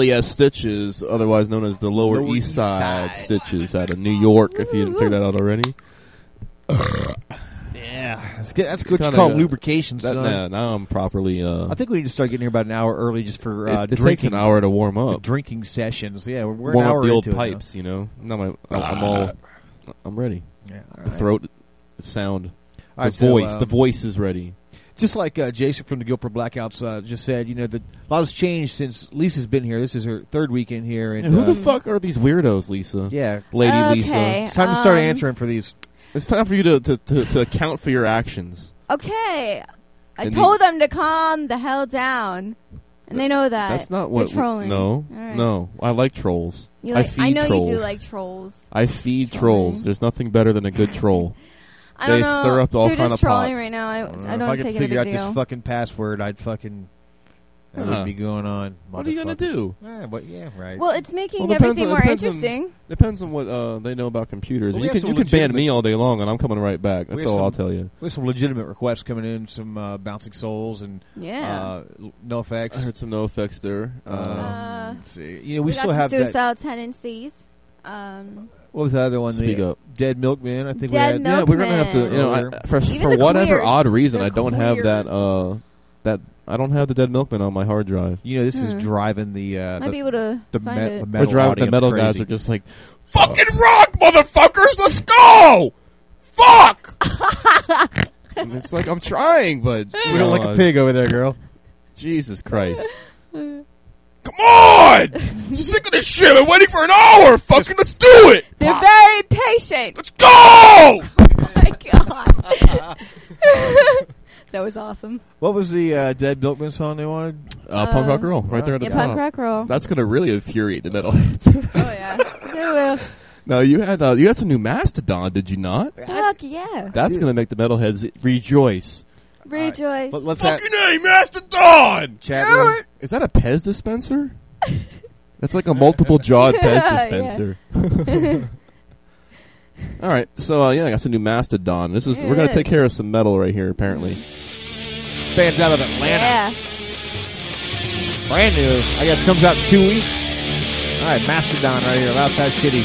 LES Stitches, otherwise known as the Lower, Lower East East Side, Side. Stitches out of New York. If you didn't figure that out already, Yeah, that's, good. that's what you call uh, lubrication, that, nah, now I'm properly. Uh, I think we need to start getting here about an hour early just for it, uh, it takes drinking. an hour to warm up. Drinking sessions. Yeah, we're, we're warm an hour up the old it pipes. You know, now my, I'm all. I'm ready. Yeah, The throat, sound, All the right, so, voice. uh, the voice is ready. Just like uh, Jason from the Guilford Blackouts uh, just said, you know, the, a lot has changed since Lisa's been here. This is her third weekend here, and, And who uh, the fuck are these weirdos, Lisa? Yeah, Lady Okay. Lisa. it's time to start Um, answering for these. It's time for you to, to, to, to account for your actions. Okay. I And told them to calm the hell down. And they know that. That's not what... They're what. trolling. No, All right. no. I like trolls. You I like, feed I know trolls. you do like trolls. I feed Trolling. trolls. There's nothing better than a good troll. I don't They know. stir up all They're kind just of trolling pots. right now. I, I if don't I could take it a figure big out deal. this fucking password, I'd fucking that Uh-huh. would be going on. What are you gonna motherfucker. do? Eh, but yeah, right. well, it's making Well, depends everything on- more depends on- interesting. Depends on what uh, they know about computers. Well, you have can some you can ban legitimate- me all day long, and I'm coming right back. We That's have all I'll some- tell you. we have some legitimate requests coming in, some uh, bouncing souls and Yeah. uh, NOFX. I heard some NOFX there. Uh, Uh, let's see. You know, we, we still got have some that. suicidal tendencies. Um, What was the other one? Speak the up. Dead Milkmen. I think we Dead had. Yeah, we're gonna have to. You know, I, for Even for whatever queers. odd reason, The I don't have that. Uh, that I don't have the Dead Milkmen on my hard drive. You know, this is Hmm. driving the uh, might the, be able to the, find me- it. the We're metal driving. The metal crazy. guys are just like, "Fucking rock, motherfuckers! Let's go! Fuck!" and it's like I'm trying, but We don't like a pig over there, girl. Jesus Christ! Come on! Sick of this shit! I'm waiting for an hour. Fucking let's do it! They're very patient. Let's go! Oh my god. that was awesome. What was the uh, Dead Milkmen song they wanted? Uh, punk rock girl, right there at the Yeah, top. punk rock roll. That's gonna really infuriate the metalheads. oh yeah. They will. no, you had uh, you had some new Mastodon, did you not? Fuck yeah. That's gonna make the metalheads rejoice. Rejoice. Let, let's have Fucking a Mastodon! chat room. Is that a Pez dispenser? That's like a multiple jawed Pez Yeah, dispenser. All right, so uh, yeah, I got some new Mastodon. This is we're gonna Yeah. take care of some metal right here. Apparently, Fans out of Atlanta. Yeah. Brand new. I guess comes out in two weeks. All right, Mastodon right here. Loud Fast Shitty.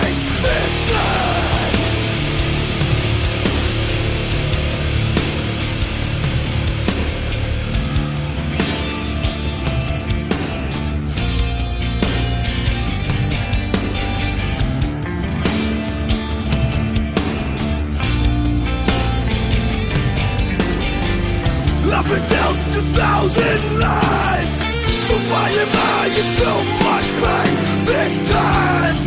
been dealt a thousand lies So why am I in so much pain this time?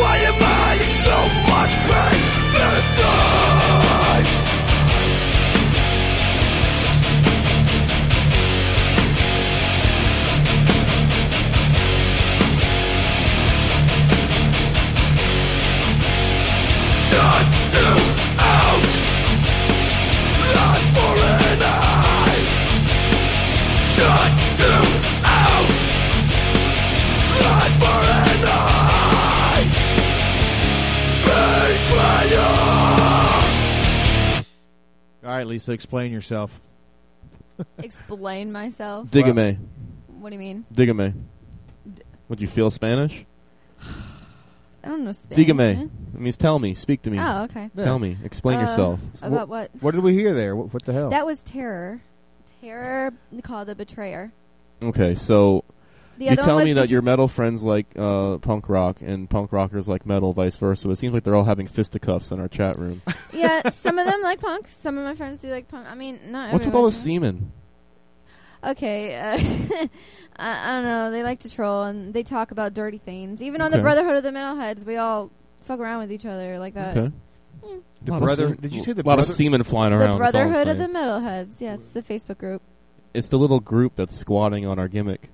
Why am I in so much pain this time? Shut you right, Lisa, explain yourself. Explain myself. Dígame. What do you mean? Dígame. Would you feel Spanish? I don't know Spanish. Dígame. man. It means tell me. Speak to me. Oh, okay. Tell me. Explain Uh, yourself. About what? What did we hear there? What, what the hell? That was terror. Terror called the betrayer. Okay, so The you tell me that your metal friends like uh, punk rock and punk rockers like metal, vice versa. It seems like they're all having fisticuffs in our chat room. yeah, some of them like punk. Some of my friends do like punk. I mean, not. What's with all the semen? Okay, uh, I, I don't know. They like to troll and they talk about dirty things. Even on the Brotherhood of the Metalheads, we all fuck around with each other like that. Okay. The brother- did you say the a lot of semen flying around? that's Brotherhood of the. Metalheads. Yes, the Facebook group. It's the little group that's squatting on our gimmick,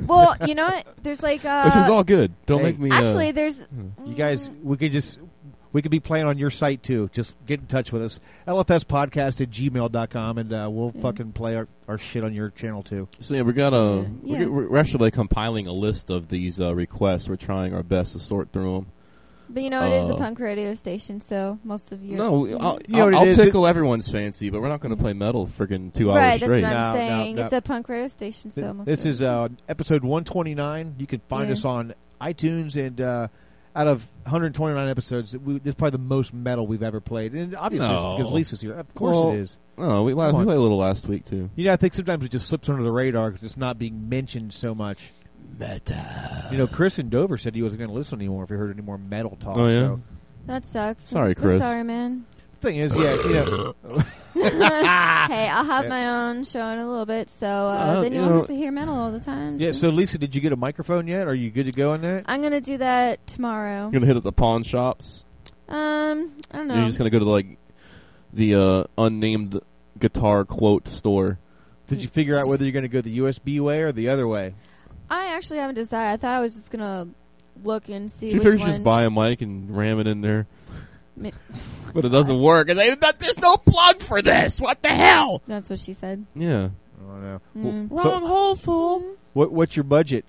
Well, you know what? There's like uh, which is all good. Don't Hey. make me. uh, Actually, there's You guys, we could just we could be playing on your site too. Just get in touch with us. LFSpodcast at gmail.com and uh, we'll fucking play our, our shit on your channel too. So yeah, we got a. Yeah. We're, we're actually like compiling a list of these uh, requests. We're trying our best to sort through them. But you know, it is a Uh, punk radio station, so most of your No. I'll, You know what I'll, it is? tickle everyone's fancy, but we're not going to play metal friggin' two right. hours That's straight. what I'm No, no, saying. no. It's a punk radio station, so Th- most this of is uh, episode 129. You can find Yeah. us on iTunes and uh, out of 129 episodes, we, this is probably the most metal we've ever played. And obviously, it's No. because Lisa's here. Of course Well, it is. Oh, we, last, Come we on. played a little last week too. You know, I think sometimes it just slips under the radar because it's not being mentioned so much. Metal. You know, Chris in Dover said he wasn't going to listen anymore if he heard any more metal talk. Oh, yeah? So. that sucks. Sorry, We're Chris. sorry, man. Thing is, yeah, you know, hey, I'll have my own show in a little bit, so uh, Uh, then you you won't know- have to hear metal all the time. yeah. So, Lisa, did you get a microphone yet? Are you good to go on that? I'm gonna do that tomorrow. You're gonna hit up the pawn shops. Um, I don't know. You're just gonna go to like the uh, unnamed guitar quote store. Did you figure out whether you're going to go the USB way or the other way? I actually haven't decided. I thought I was just gonna look and see She which figures just buy a mic and ram it in there, Ma- but it doesn't work. And they, that, there's no plug for this. What the hell? That's what she said. Yeah. I don't know. Mm. Well, so- Wrong hole, fool. What, what's your budget?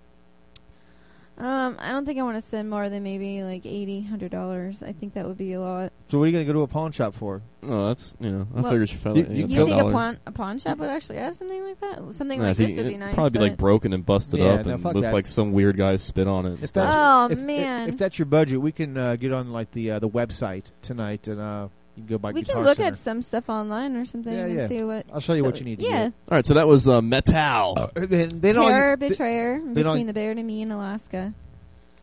Um, I don't think I want to spend more than maybe like eighty, hundred dollars. I think that would be a lot. So, what are you going to go to a pawn shop for? Oh, that's you know. I Well, figured she fell. you- You, you think a pawn a pawn shop would actually have something like that? Something Yeah, like this would be it'd nice. Probably be like but- broken and busted Yeah, up no, and fuck look that. like some weird guy spit on it. and If stuff. that's, Oh, if, if- man. If, that's your budget, we can uh, get on like the uh, the website tonight and uh, you can go by we Guitar can look Center. at some stuff online or something Yeah, and yeah. see what. I'll show you so- what you need to Yeah, All right, so that was uh, metal. get. Then, then, all terror, you, th- betrayer then all- between the bear and me in Alaska.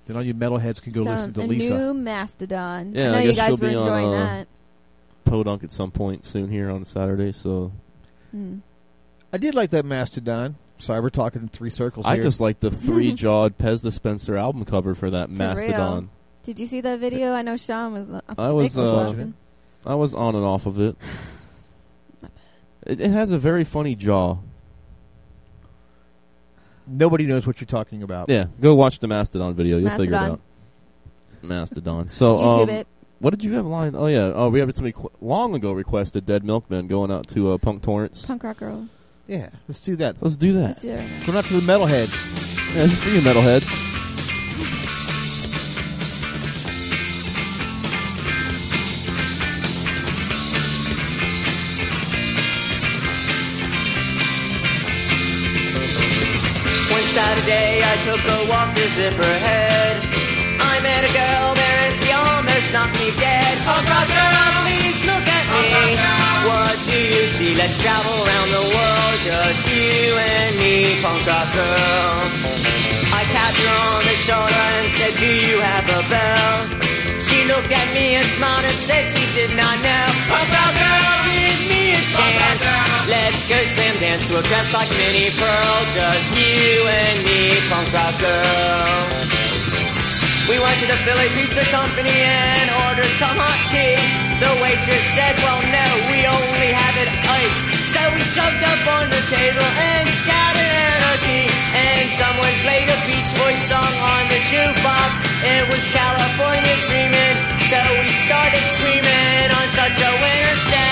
then all you metalheads can go So, listen to a Lisa. new Mastodon. Yeah, I know I you guess guys she'll were be on, enjoying uh, that. Podunk at some point soon here on Saturday. So Hmm. I did like that Mastodon. Sorry, we're talking in three circles I here. just like the three jawed Pez dispenser album cover for that For mastodon. Did you see that video? I know Sean was. Uh, I was, Nick was uh, watching. I was on and off of it. It, it has a very funny jaw. Nobody knows what you're talking about. Yeah, go watch the Mastodon video. You'll figure it out. Mastodon. So, YouTube um, it. what did you have lined? Oh yeah. Oh, we have somebody qu- long ago requested Dead Milkmen going out to uh, Punk Torrents. Punk rock girl. Yeah, let's do that. Let's do that. Let's do that right now. Going out to the metalheads. Yeah, this is for you, metalheads. Day I took a walk to Zipperhead. I met a girl there and she almost knocked me dead. Punk rock girl, please look at me. What do you see? Let's travel around the world, just you and me, punk rock girl. I tapped her on the shoulder and said, Do you have a bell? Looked at me and smiled and said she did not know. Punk rock girl, give me a chance. Let's go slam dance to a dress like Minnie Pearl, just you and me, punk rock girl. We went to the Philly Pizza Company and ordered some hot tea. The waitress said, well no, we only have it iced. We jumped up on the table and shouted anarchy. And someone played a Beach Boys song on the jukebox. It was California Dreamin'. So we started screaming on such a winter's day.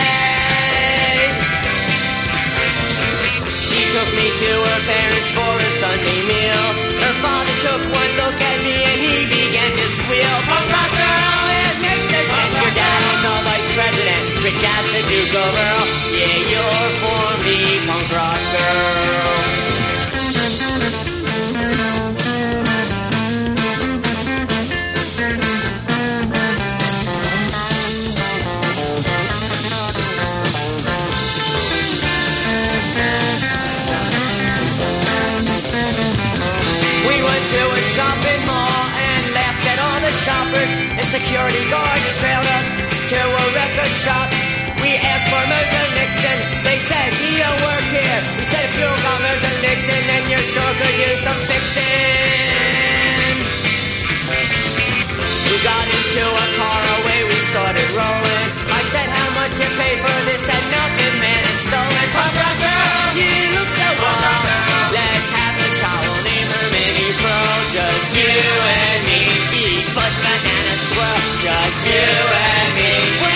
She took me to her parents for a Sunday meal. Her father took one look at me and he began to squeal. Punk rock girl, makes the and your dad is the vice president. Rich as the Duke of Earl. Yeah, you're for me, punk rock girl. We went got Moser Nixon, then your store could use some fixing. We got into a car, away we started rolling. I said, how much you pay for this? Said nothing, man, it's stolen. Punk rock girl, you look so wild. Let's have a cow, name her Minnie Pearl. Just you and me, eat but banana swirl. Just you and me.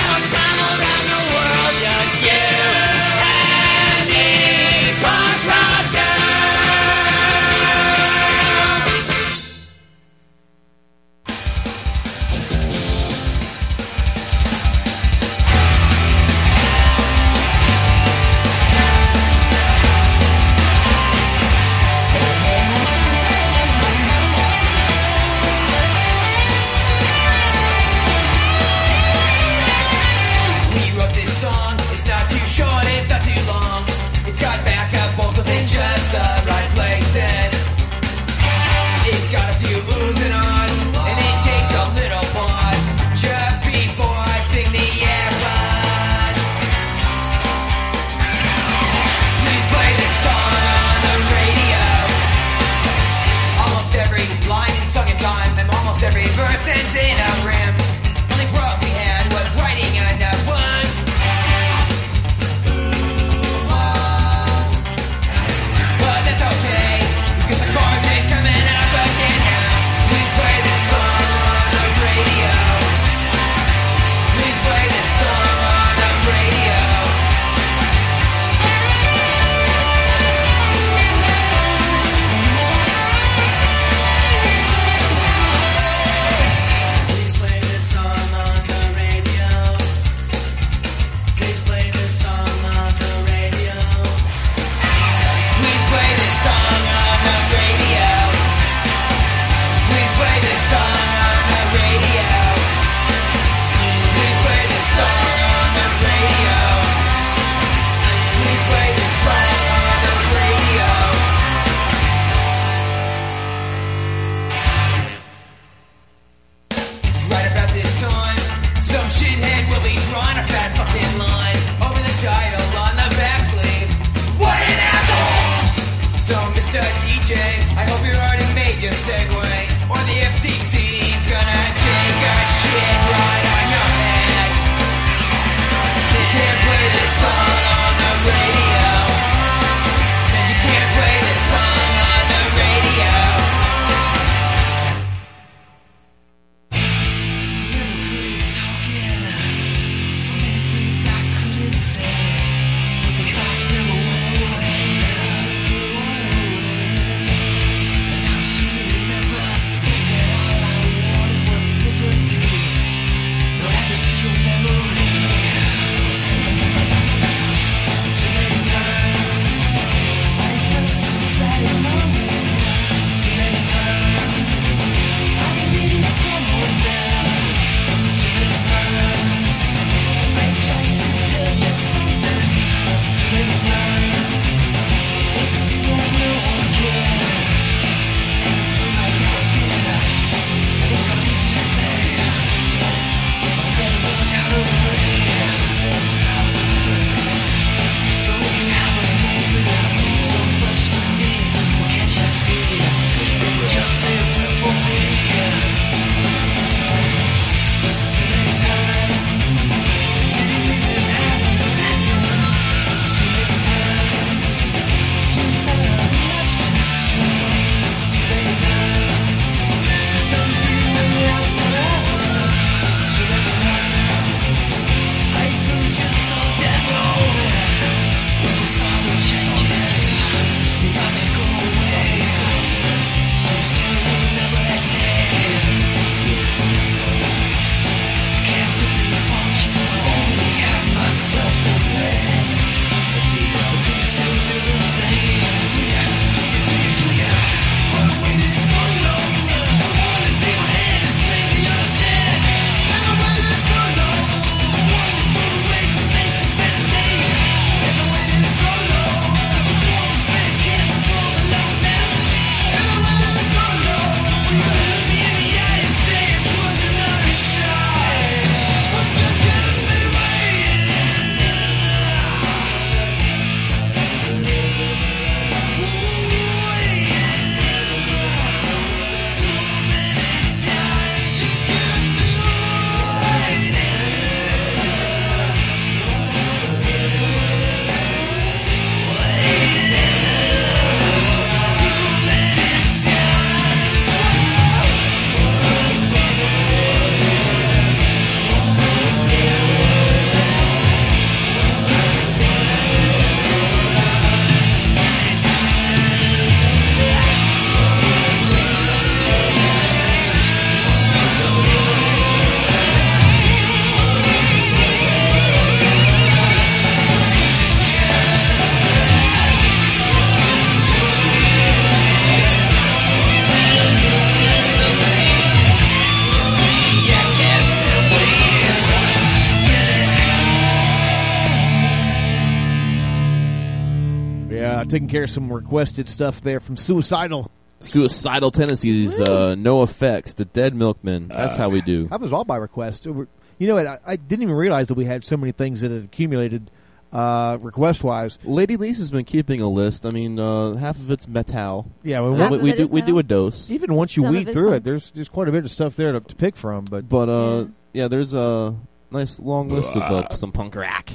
Taking care of some requested stuff there from Suicidal. Suicidal tendencies, uh, NOFX. The Dead Milkmen. That's how we do. That was all by request. You know what? I, I didn't even realize that we had so many things that had accumulated uh, request wise. Lady Lisa's been keeping a list. I mean, uh, half of it's metal. Yeah, well, Half we, of we it do is we do metal? a dose. Even once you Some of weed it's through fun. it, there's there's quite a bit of stuff there to, to pick from. But But uh, Yeah. yeah. there's a nice long list of uh, some punk rock.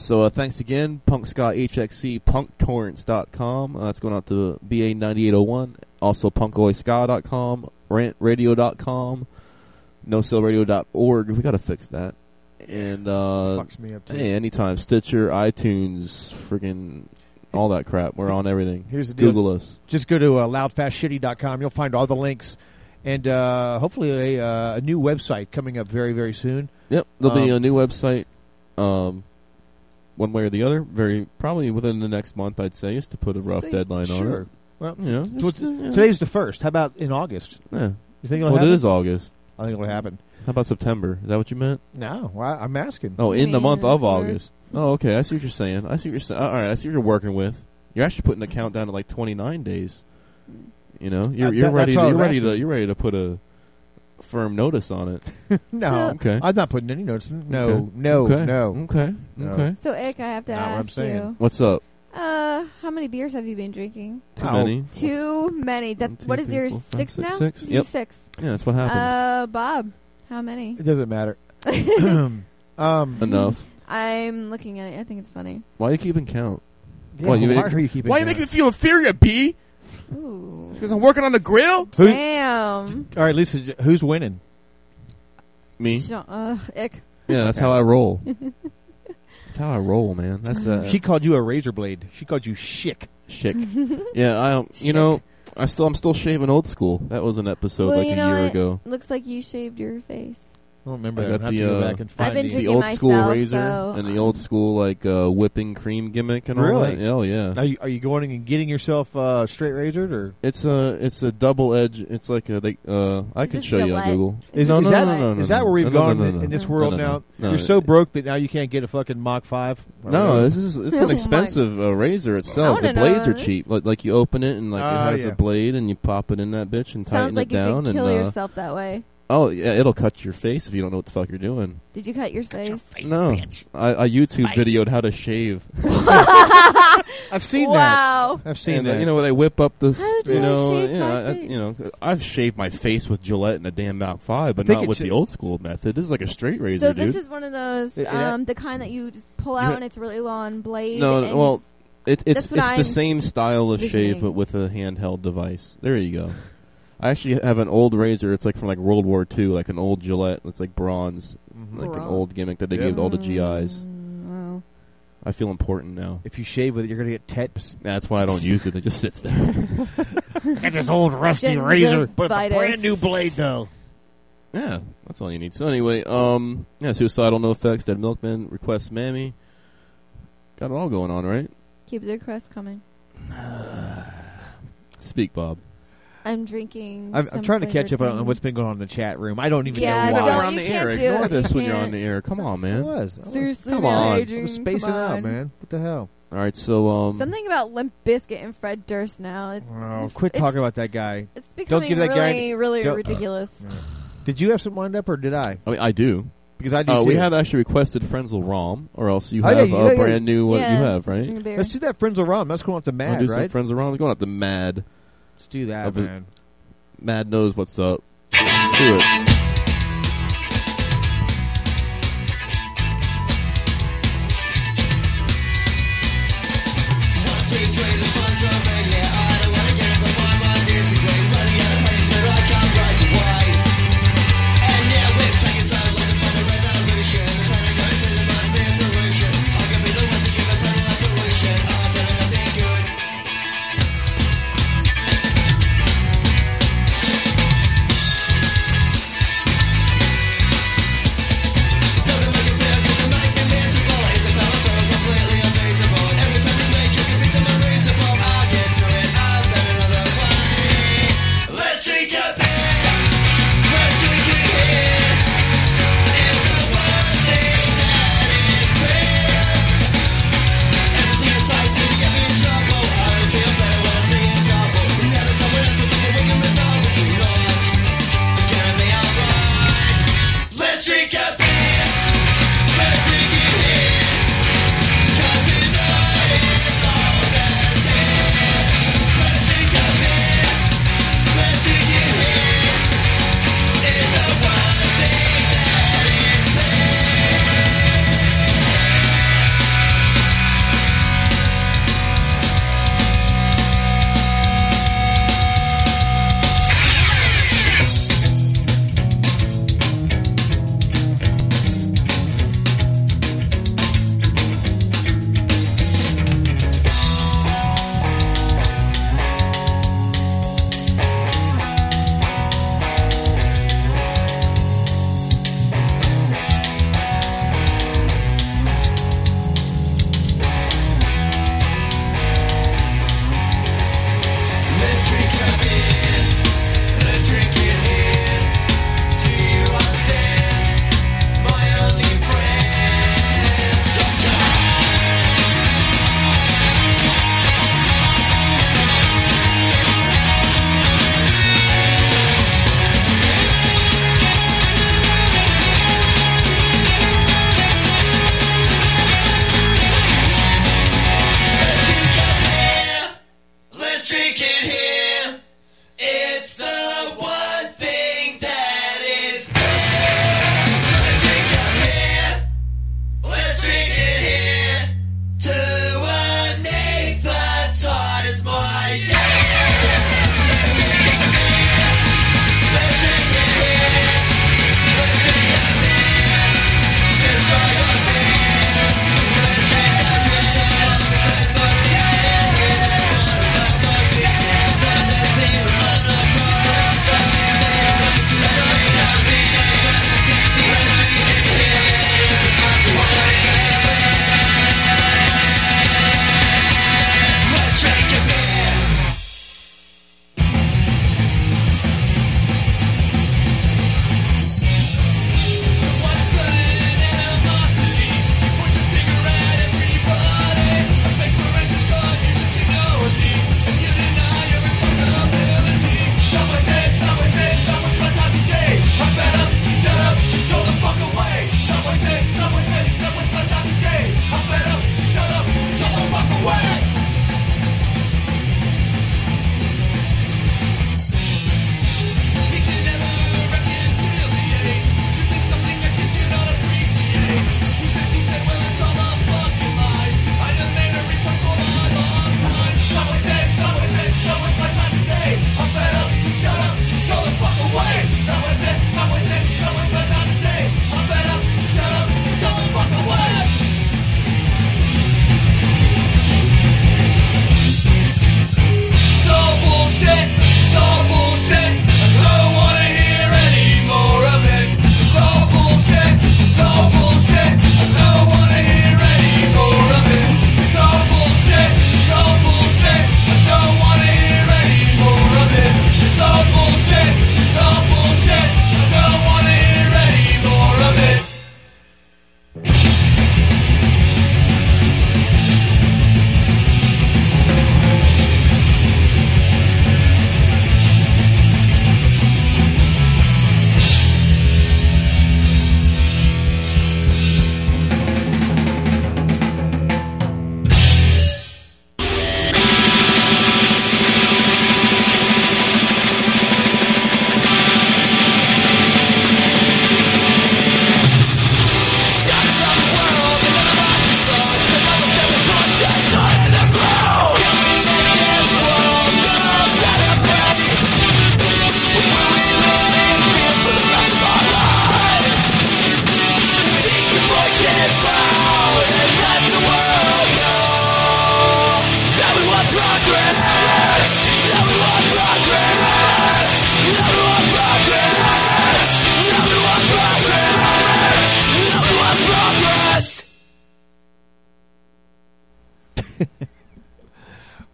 So uh, thanks again, Punk Ska HXC, punktorrents.com. Uh, that's going out to BA9801. Also, punkoiska.com, rantradio.com, nosellradio.org. We got to fix that. And uh, fucks me up too. hey, anytime. Stitcher, iTunes, friggin' all that crap. We're on everything. Here's the deal. Google us. Just go to uh, loudfastshitty.com. You'll find all the links, and uh, hopefully a, uh, a new website coming up very very soon. Yep, there'll be Um, a new website, um, one way or the other. Very probably within the next month, I'd say, is to put a rough Sweet. deadline on Sure. it. Well, You know, just, uh, yeah. today's the first. How about in August? Yeah. You think it'll Well, happen? it is August. I think it'll happen. How about September? Is that what you meant? No, well, I'm asking. Oh, in the month of August. Oh, okay. I see what you're saying. I see what you're saying. All right, I see what you're working with. You're actually putting the count down to like 29 days. You know, you're, Uh, you're that- ready. To, you're was ready to. You're ready to put a firm notice on it. no, Okay. I'm not putting any notes. No, Okay. no, okay. no. Okay. No. Okay. So, Ick, I have to Not what I'm ask saying. you. What's up? Uh, how many beers have you been drinking? Too Oh. many. Too many. That two, what is three, yours? four, five, six six, now? six. Is Yep. Six. Yeah, that's what happens. Uh, Bob, how many? It doesn't matter. um, Enough. I'm looking at it. I think it's funny. Why are you keeping count? yeah, Why, you why are you keeping? Why you making me feel inferior, B? Ooh. Because I'm working on the grill. Who- Damn. All right, Lisa, who's winning? Me. Sean, uh, Ick. Yeah, that's how I roll. that's how I roll, man. That's uh, She called you a razor blade. She called you shick. Chic. yeah, I um, you know, I still I'm still shaving old school. That was an episode Well, like you a know year what? ago. Looks like you shaved your face. I don't remember I that. got the, to go uh, back and I've been the- The drinking old school myself, razor so, and the old school like uh, whipping cream gimmick and all that. Oh yeah. Are you, are you going and getting yourself uh, straight razored or It's a it's a double edge. It's like a they, uh I Is can show you on Google. is, no, is no, that, no, no, no, is that where we've No, no, gone no, in, no, in this no, world no, no, now? no. You're so broke that now you can't get a fucking Mach Five. No, this is it's Oh an expensive uh, razor itself. The blades are cheap. Like, like you open it and like Oh, it has a blade and you pop it in that bitch and Sounds tighten like it you down could and kill uh, yourself that way. Oh yeah, it'll cut your face if you don't know what the fuck you're doing. Did you cut your face? No, I, I YouTube videoed how to shave. I've seen wow. that. I've seen and, uh, that. you know where they whip up this. How do You I know, shave yeah, my I, face? you know, I've shaved my face with Gillette and a damn Mach Five, but think not it with should- the old school method. This is like a straight razor, So dude. this is one of those, It- it- um, the kind that you just pull out and it's really long blade. No, and well, it's- It, it's That's what it's the I'm same style of shave, envisioning. but with a handheld device. There you go. I actually have an old razor. It's like from like World War II, like an old Gillette. It's like bronze, like an old gimmick that they Yeah. gave to all the GIs. Mm. I feel important now. if you shave with it, you're gonna get tetanus. That's why I don't use it. It just sits there. Get this old rusty razor, but a brand new blade though. yeah, that's all you need. So anyway, um, yeah, suicidal, no effects, Dead Milkmen, request mammy. Got it all going on, right? Keep the crust coming. Speak, Bob. I'm drinking. I'm, I'm trying to catch up flavored on what's been going on in the chat room. I don't even Yeah, know don't- why. We're on you the can't air. do Ignore it. this You when you're on can't. the air. Come on, I man. was. I was, Seriously, Come man, on. I Adrian, was spacing come out, on. man. What the hell? All right, so um, Something about Limp Bizkit and Fred Durst now. It, Oh, quit it's- talking about that guy. It's becoming give that guy- really, really don't- ridiculous. Did you have some lined up or did I? I mean, I do. Because I do. Uh, we too. have actually requested Frenzal Rhomb, or else you Oh, have yeah, you- a yeah, yeah. brand new what yeah, you have, right? drink a beer. Let's do that Frenzal Rhomb. That's going up to Wanna Mad, do some right? Frenzal Rhomb. We're going out to Mad. Let's do that, man. Mad knows what's up. Let's do it.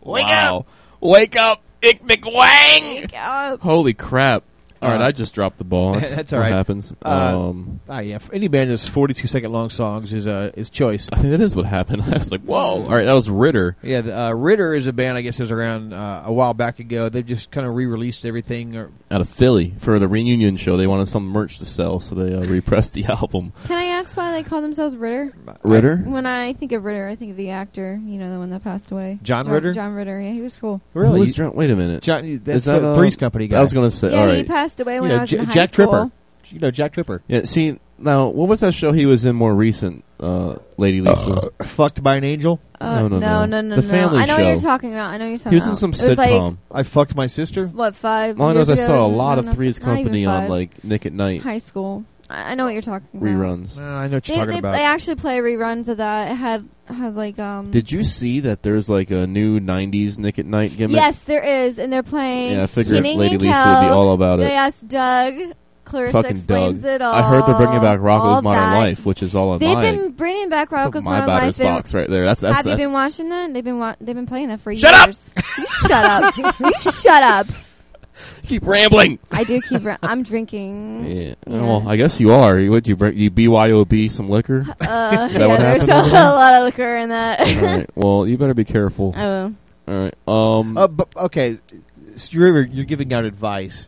Wake up! Wake up, Ick McWang! Wake up. Holy crap! All right, Uh, I just dropped the ball. That's, That's what all right. happens. Uh, um, Ah, yeah. For any band that's 42 second long songs is uh, is choice. I think that is what happened. I was like, whoa! All right, that was Ritter. Yeah, the, uh, Ritter is a band I guess it was around uh, a while back ago. They've just kind of re-released everything. Or, out of Philly for the reunion show. They wanted some merch to sell, so they uh, repressed the album. Can I ask why they call themselves Ritter? Ritter? When I think of Ritter, I think of the actor. You know, the one that passed away. John Ritter? John Ritter. Yeah, he was cool. Really? Was John- wait a minute. John, that's Is that the uh, Three's Company guy. I was going to say. yeah, all he right. Passed away when you I was J- in high Jack school. Tripper. You know, Jack Tripper. Yeah. See now, what was that show he was in more recent? Uh, Lady Lisa. Fucked by an angel. Uh, No, no, no, no. no, The no. Family I know what Show. you're talking about. I know what you're talking he was about. in some It was sitcom. I fucked my sister. What five? All I know is I ago? saw a No, lot of no, Three's not even Company on five. like Nick at Nite high school. I I know what you're talking about. reruns. Uh, I know what you're They, talking they, about. they actually play reruns of that. It had had like um. Did you see that there's like a new '90s Nick at Nite gimmick? Yes, there is, and they're playing. Yeah, I figured Kenan Lady Lisa Kel. would be all about it. They asked Doug. Clarissa Fucking explains Doug. it all. I heard they're bringing back all Rocko's Modern that. Life, which is all on They've my been bringing back that's Rocko's my Modern batter's Life. box right there. That's that's, Have you been watching that? They've been wa- they've been playing that for Shut up! years. you shut up! You shut up! keep rambling. I do keep. Ra- I'm drinking. Yeah. Well, I guess you are. You would you bring you BYOB some liquor? Uh, Is that yeah, what there's happened a, there? lot of liquor in that. all right. Well, you better be careful. I will. All right. Um. Uh, but, okay, so you're you're giving out advice.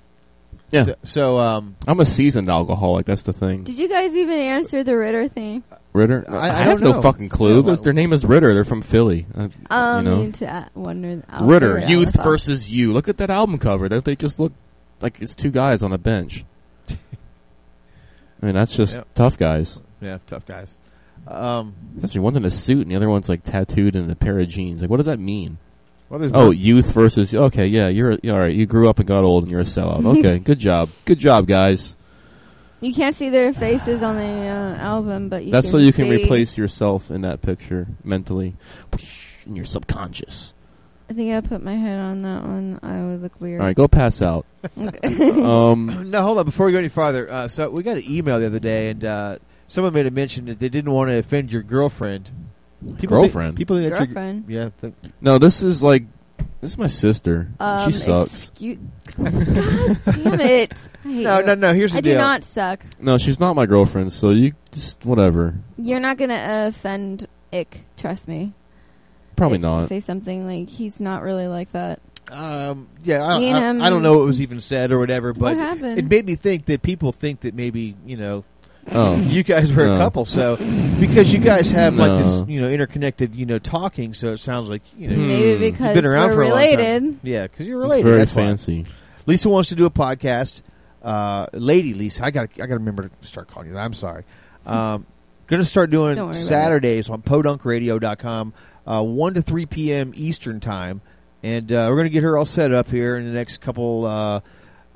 Yeah. So, so um, I'm a seasoned alcoholic. That's the thing. Did you guys even answer the Ritter thing? Ritter. I- I, I have don't no know. fucking clue. Yeah, their name is Ritter. They're from Philly. Uh, Um, you know. need to wonder. I'll Ritter, figure Youth versus You. Look at that album cover. Don't they just look like it's two guys on a bench? I mean, that's just Yep. tough guys. yeah, tough guys. Um, Especially one's in a suit and the other one's like tattooed in a pair of jeans. Like, what does that mean? well, there's Oh, more- youth versus okay, yeah, you're a- all right. You grew up and got old, and you're a sellout. Okay, good job, good job, guys. You can't see their faces on the uh, album, but you That's can so you can replace yourself in that picture mentally, in your subconscious. I think I put my head on that one. I would look weird. All right, go pass out. Um, no, hold on. Before we go any farther, uh, so we got an email the other day, and uh, someone made a mention that they didn't want to offend your girlfriend. People think- Girlfriend? people think that's your- Girlfriend. yeah. th- no, this is like this is my sister. Um, she sucks. Excuse- God damn it! I no, you. no, no. Here's the I do not suck. No, she's not my girlfriend. So you just whatever. You're not gonna offend Ick. Trust me. Probably If not. Say something like he's not really like that. Um, yeah, I, Me and I, him- I don't know what was even said or whatever, but happened? it made me think that people think that maybe you know Oh, you guys were No. a couple. So because you guys have like this, you know, interconnected, you know, talking. So it sounds like you know. Maybe you've because been around we're for a long time. related. Yeah, because you're it's related. very that's why. fancy. Lisa wants to do a podcast. Uh, Lady Lisa, I got I got to remember to start calling you. that. I'm sorry. Um, going to start doing Don't worry about it. Saturdays on podunkradio.com, uh, one to three p.m. Eastern time, and uh, we're going to get her all set up here in the next couple. Uh,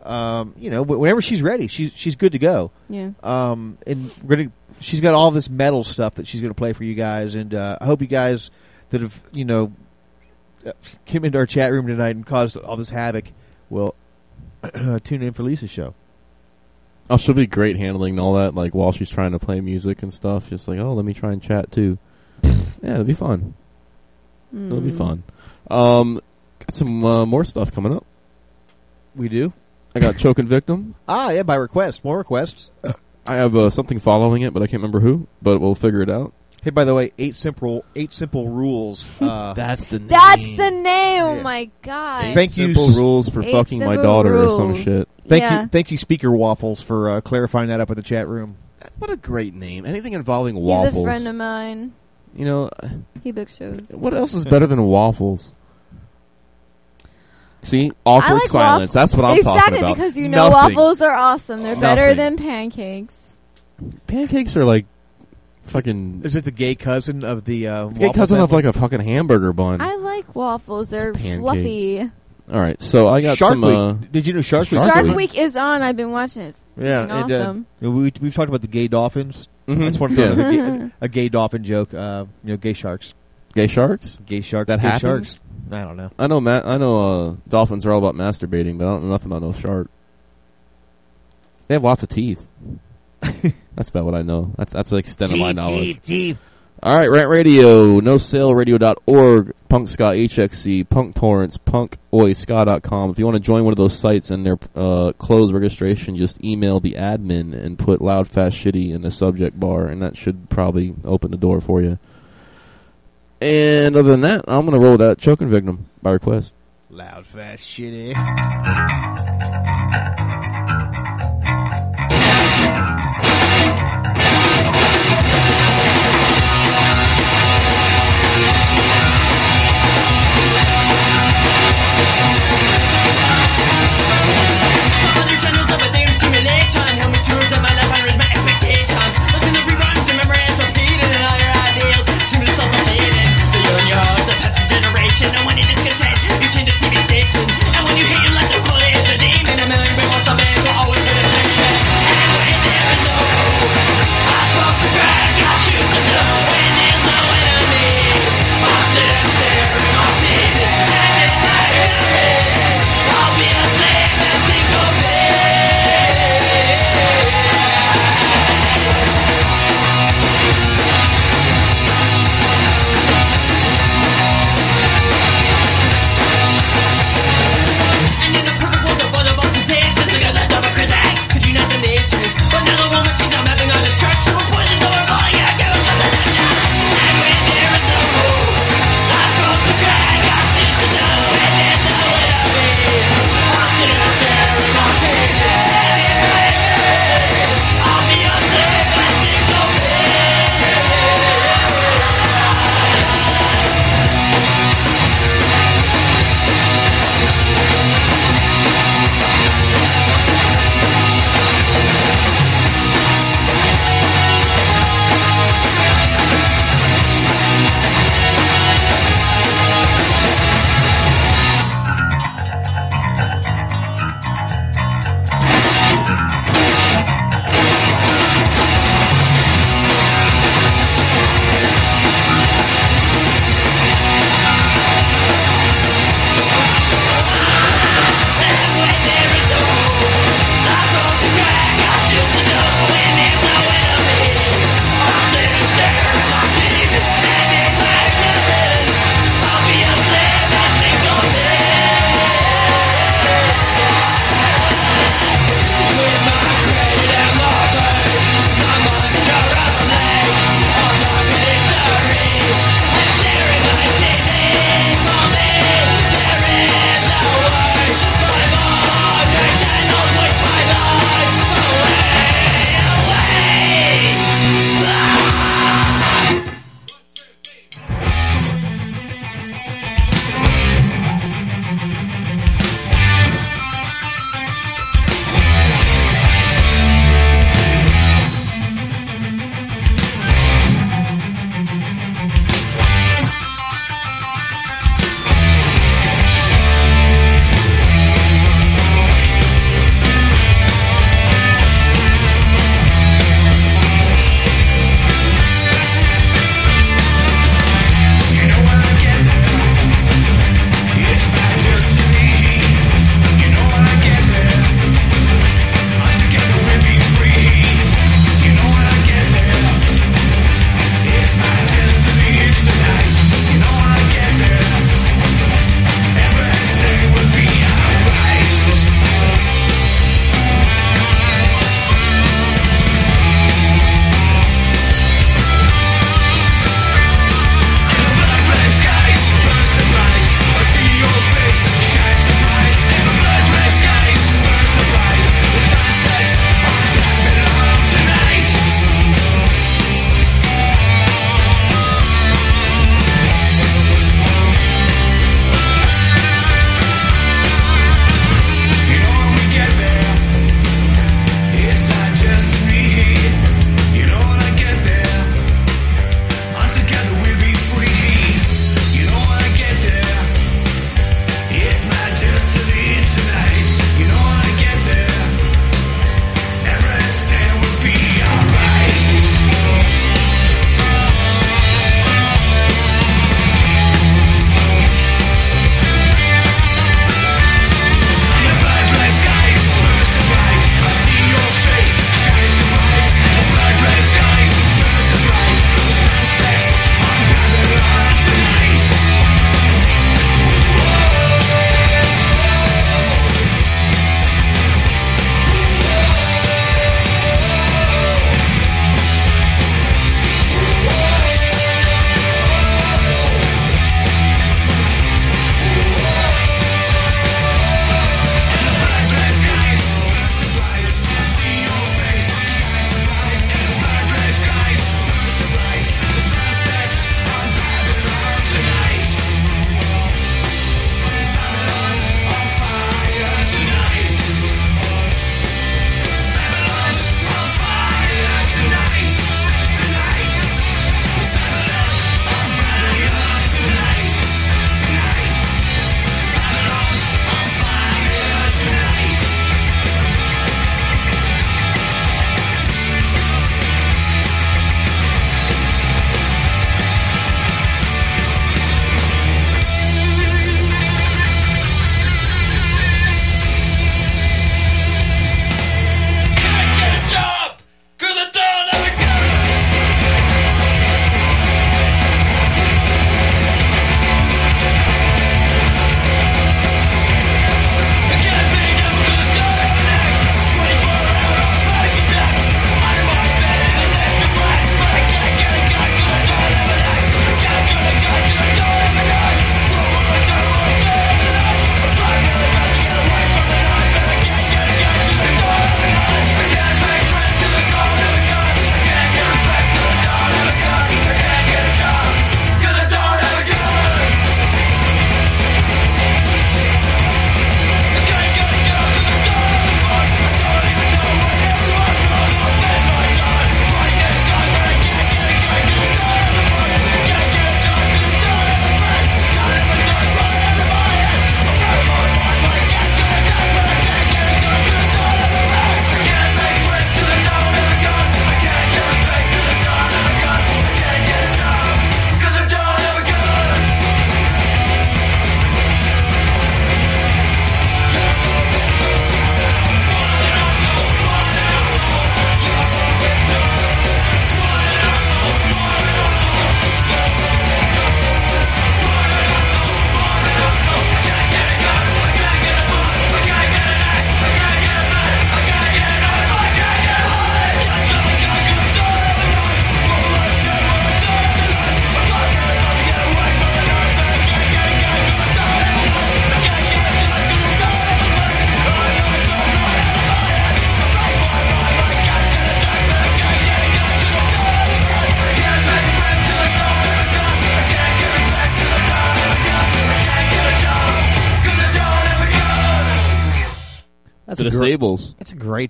um, you know, whenever she's ready, she's she's good to go. Yeah. Um, and we're gonna. She's got all this metal stuff that she's going to play for you guys, and uh, I hope you guys that have you know uh, came into our chat room tonight and caused all this havoc will tune in for Lisa's show. Oh, she'll be great handling all that, like while she's trying to play music and stuff. Just like, oh, let me try and chat too. yeah, it'll be fun. It'll be Mm. fun. Um, got some uh, more stuff coming up. We do. I got choking victim. Ah, yeah, by request. More requests. I have uh, something following it, but I can't remember who. But we'll figure it out. Hey, by the way, eight simple eight simple rules. Uh, That's the name. That's the name. Oh my god. Eight Thank you, simple s- rules for Eight fucking my simple daughter or some rules. shit. thank Yeah. you, thank you, Speaker Waffles, for uh, clarifying that up in the chat room. What a great name! Anything involving He's waffles. a friend of mine. you know, He books shows. what else is better than waffles? See, awkward like silence. waff- That's what I'm exactly talking about. because you know Nothing. waffles are awesome. They're better Nothing. than pancakes. Pancakes are like fucking. Is it the gay cousin of the uh, Gay waffle cousin of like a fucking hamburger bun. I like waffles. They're fluffy. All right, so I got Shark some. Week? Uh, Did you know Shark Week? Shark Shark, Week. Week. is on. I've been watching it. Yeah, freaking and, uh, awesome. we we've talked about the gay dolphins. mhm, That's one yeah. of the gay, a gay dolphin joke. Uh, you know, gay sharks, gay sharks. gay sharks, That gay happens? sharks. I don't know. I know. Ma- I know. Uh, dolphins are all about masturbating, but I don't know nothing about no shark. They have lots of teeth. that's about what I know. That's that's the extent of my knowledge. teeth. teeth. All right, Rant Radio, nosaleradio.org, Punk Ska HXC, Punk Torrents, punkoiska.com. If you want to join one of those sites and their uh, closed registration, just email the admin and put loud, fast, shitty in the subject bar, and that should probably open the door for you. And other than that, I'm going to roll that Choking Victim by request. Loud, fast, shitty. Other channels of a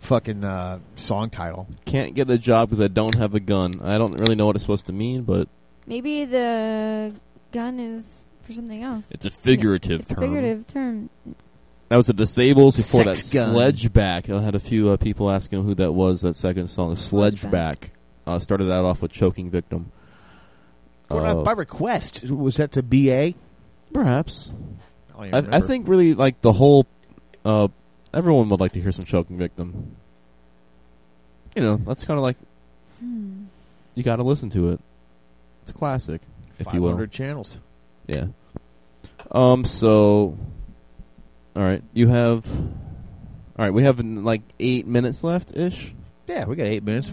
fucking uh, song title. Can't get a job because I don't have a gun. I don't really know what it's supposed to mean, but Maybe the gun is for something else. it's a figurative It's a term. figurative term. That was the Disables before that gun. Sledgeback. I had a few uh, people asking who that was. That second song, Sledgeback, uh, started that off with choking victim. Uh, by request. Was that to BA? perhaps. I, I, I think really like the whole. Uh, everyone would like to hear some choking victim. You know, that's kind of like Hmm. you got to listen to it. It's a classic, if you will. 500 channels. Yeah. Um. So, all right, you have. All right, we have like eight minutes left ish. Yeah, we got eight minutes.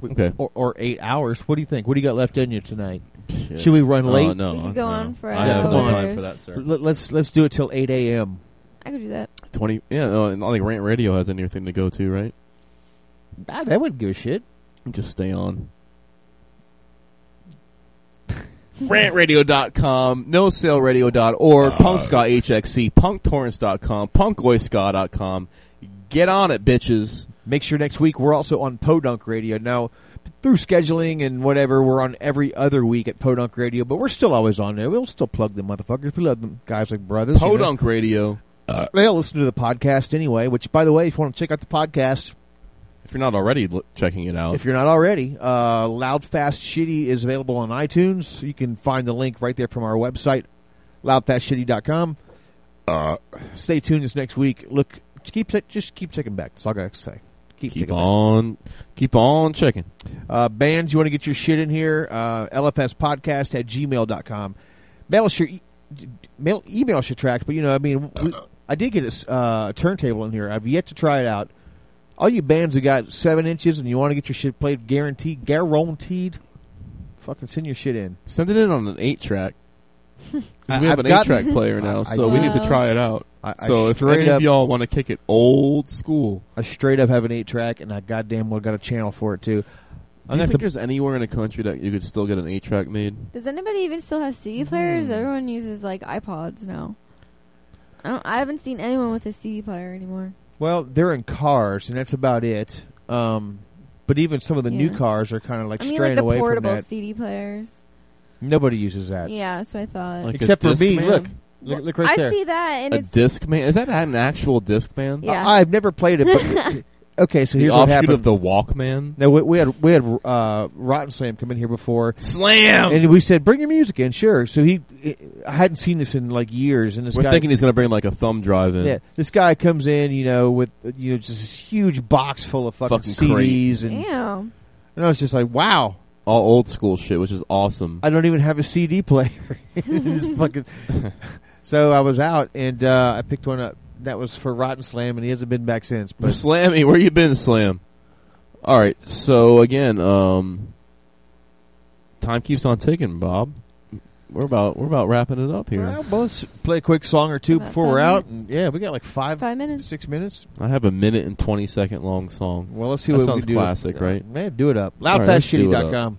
We- Okay. Or, or eight hours. What do you think? What do you got left in you tonight? Should we run Oh, late? no, We could go no. on for I have no time for that, sir. Let, let's let's do it till eight a.m. I could do that. Twenty. Yeah. No, and not like Rant Radio has anything to go to, right? That wouldn't give a shit. Just stay on. rantradio.com, nosaleradio.org, uh, punkskahxc, punktorrents.com, punkoiska.com. Get on it, bitches. Make sure next week we're also on Podunk Radio. Now, through scheduling and whatever, we're on every other week at Podunk Radio, but we're still always on there. We'll still plug them motherfuckers. We love them guys like brothers. you know. Podunk Radio. They'll listen to the podcast anyway, which, by the way, if you want to check out the podcast, If you're not already checking it out, if you're not already, uh, Loud Fast Shitty is available on iTunes. You can find the link right there from our website, loudfastshitty.com. Uh, stay tuned this next week. Look, keep just keep checking back. That's all I got to say. Keep, keep checking back. on, keep on checking. Uh, bands, you want to get your shit in here, uh, lfspodcast at gmail.com. Mail us your e- mail, email us your tracks, but, you know, I mean, we, I did get a, s- uh, a turntable in here. I've yet to try it out. All you bands who got seven inches and you want to get your shit played guaranteed, guaranteed, fucking send your shit in. Send it in on an eight track. I- we have I've an eight track player now, I- I so we need to try it out. I, I so if any up, of y'all want to kick it old school, I straight up have an eight track, and I goddamn well got a channel for it too. do you think there's anywhere in the country that you could still get an eight track made? Does anybody even still have CD players? Hmm. Everyone uses like iPods now. I don't. I haven't seen anyone with a CD player anymore. well, they're in cars, and that's about it. Um, but even some of the new cars are kind of like I mean, straying like the away from portable that. CD players. Nobody uses that. Yeah, that's what I thought. Like Except for me. Discman? Look, look, look right I there. see that, and A it's disc man? Is that an actual disc man? Yeah. I, have never played it. But okay, so The here's what offshoot happened. of the Walkman. no, we, we had we had uh, Rotten Slam come in here before, Slam. and we said, "Bring your music in." Sure. So he, I hadn't seen this in like years, and this We're guy, thinking he's going to bring like a thumb drive in. yeah, this guy comes in, you know, with you know just this huge box full of fucking, Fucking crate. CDs, and, damn. and I was just like, "Wow." All old school shit, which is awesome. I don't even have a CD player. It's fucking. so I was out and uh, I picked one up. That was for Rotten Slam, and he hasn't been back since. But But Slammy, where you been, Slam? All right, so again, um, time keeps on ticking, Bob. We're about we're about wrapping it up here. well, well, let's play a quick song or two About before we're out. And, yeah, we got like five, Five minutes. six minutes. I have a minute and twenty second long song. Well, let's see That what sounds we can do. classic, right? Man, do it up. All right, let's do it up. Loudfastshitty.com.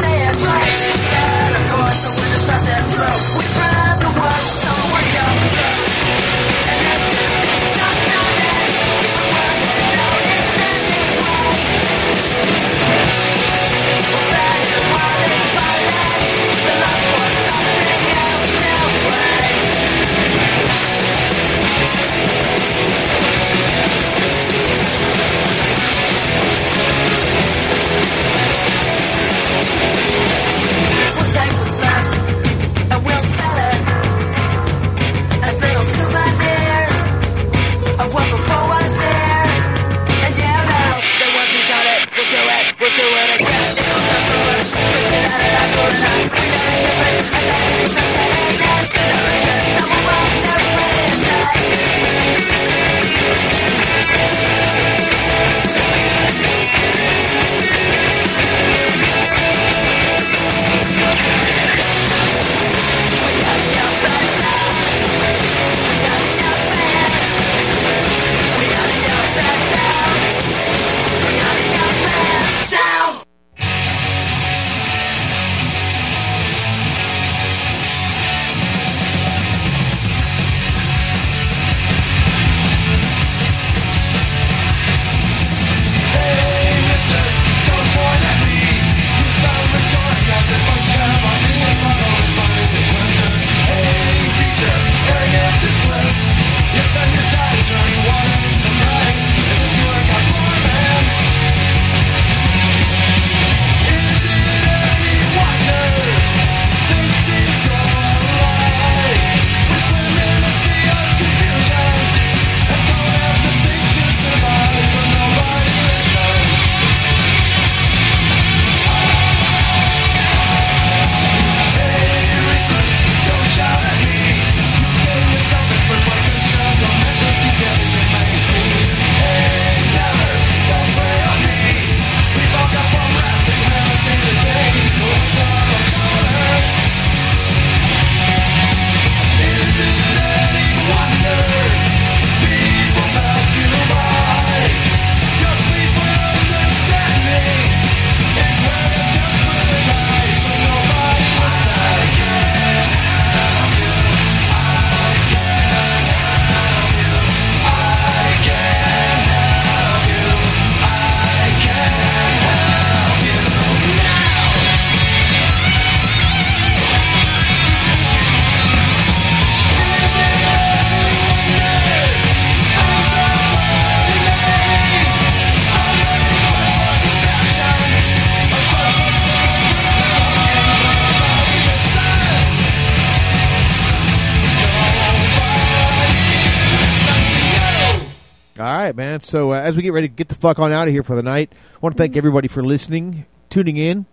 get ready to get the fuck on out of here for the night, I want to thank everybody for listening, tuning in.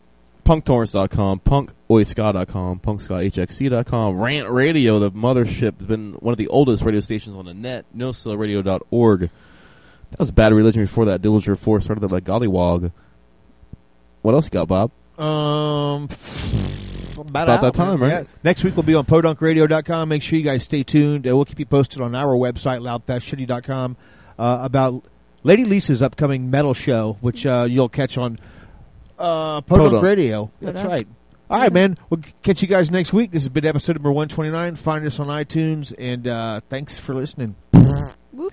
punktorrents.com, punkoiska.com, punkskahxc.com, Rant Radio, the mothership, has been one of the oldest radio stations on the net, nostillradio.org. That was Bad Religion before that, Dillinger 4 started that by Gollywog. What else you got, Bob? Um, about, About that time, right? Yeah. Next week we'll be on podunkradio.com. Make sure you guys stay tuned. Uh, we'll keep you posted on our website, loudfastshitty.com, uh, about Lady Lisa's upcoming metal show, which uh, you'll catch on uh, Podunk, Podunk. Radio. That's right. All right, man. We'll catch you guys next week. This has been episode number 129. Find us on iTunes, and uh, thanks for listening. Whoop.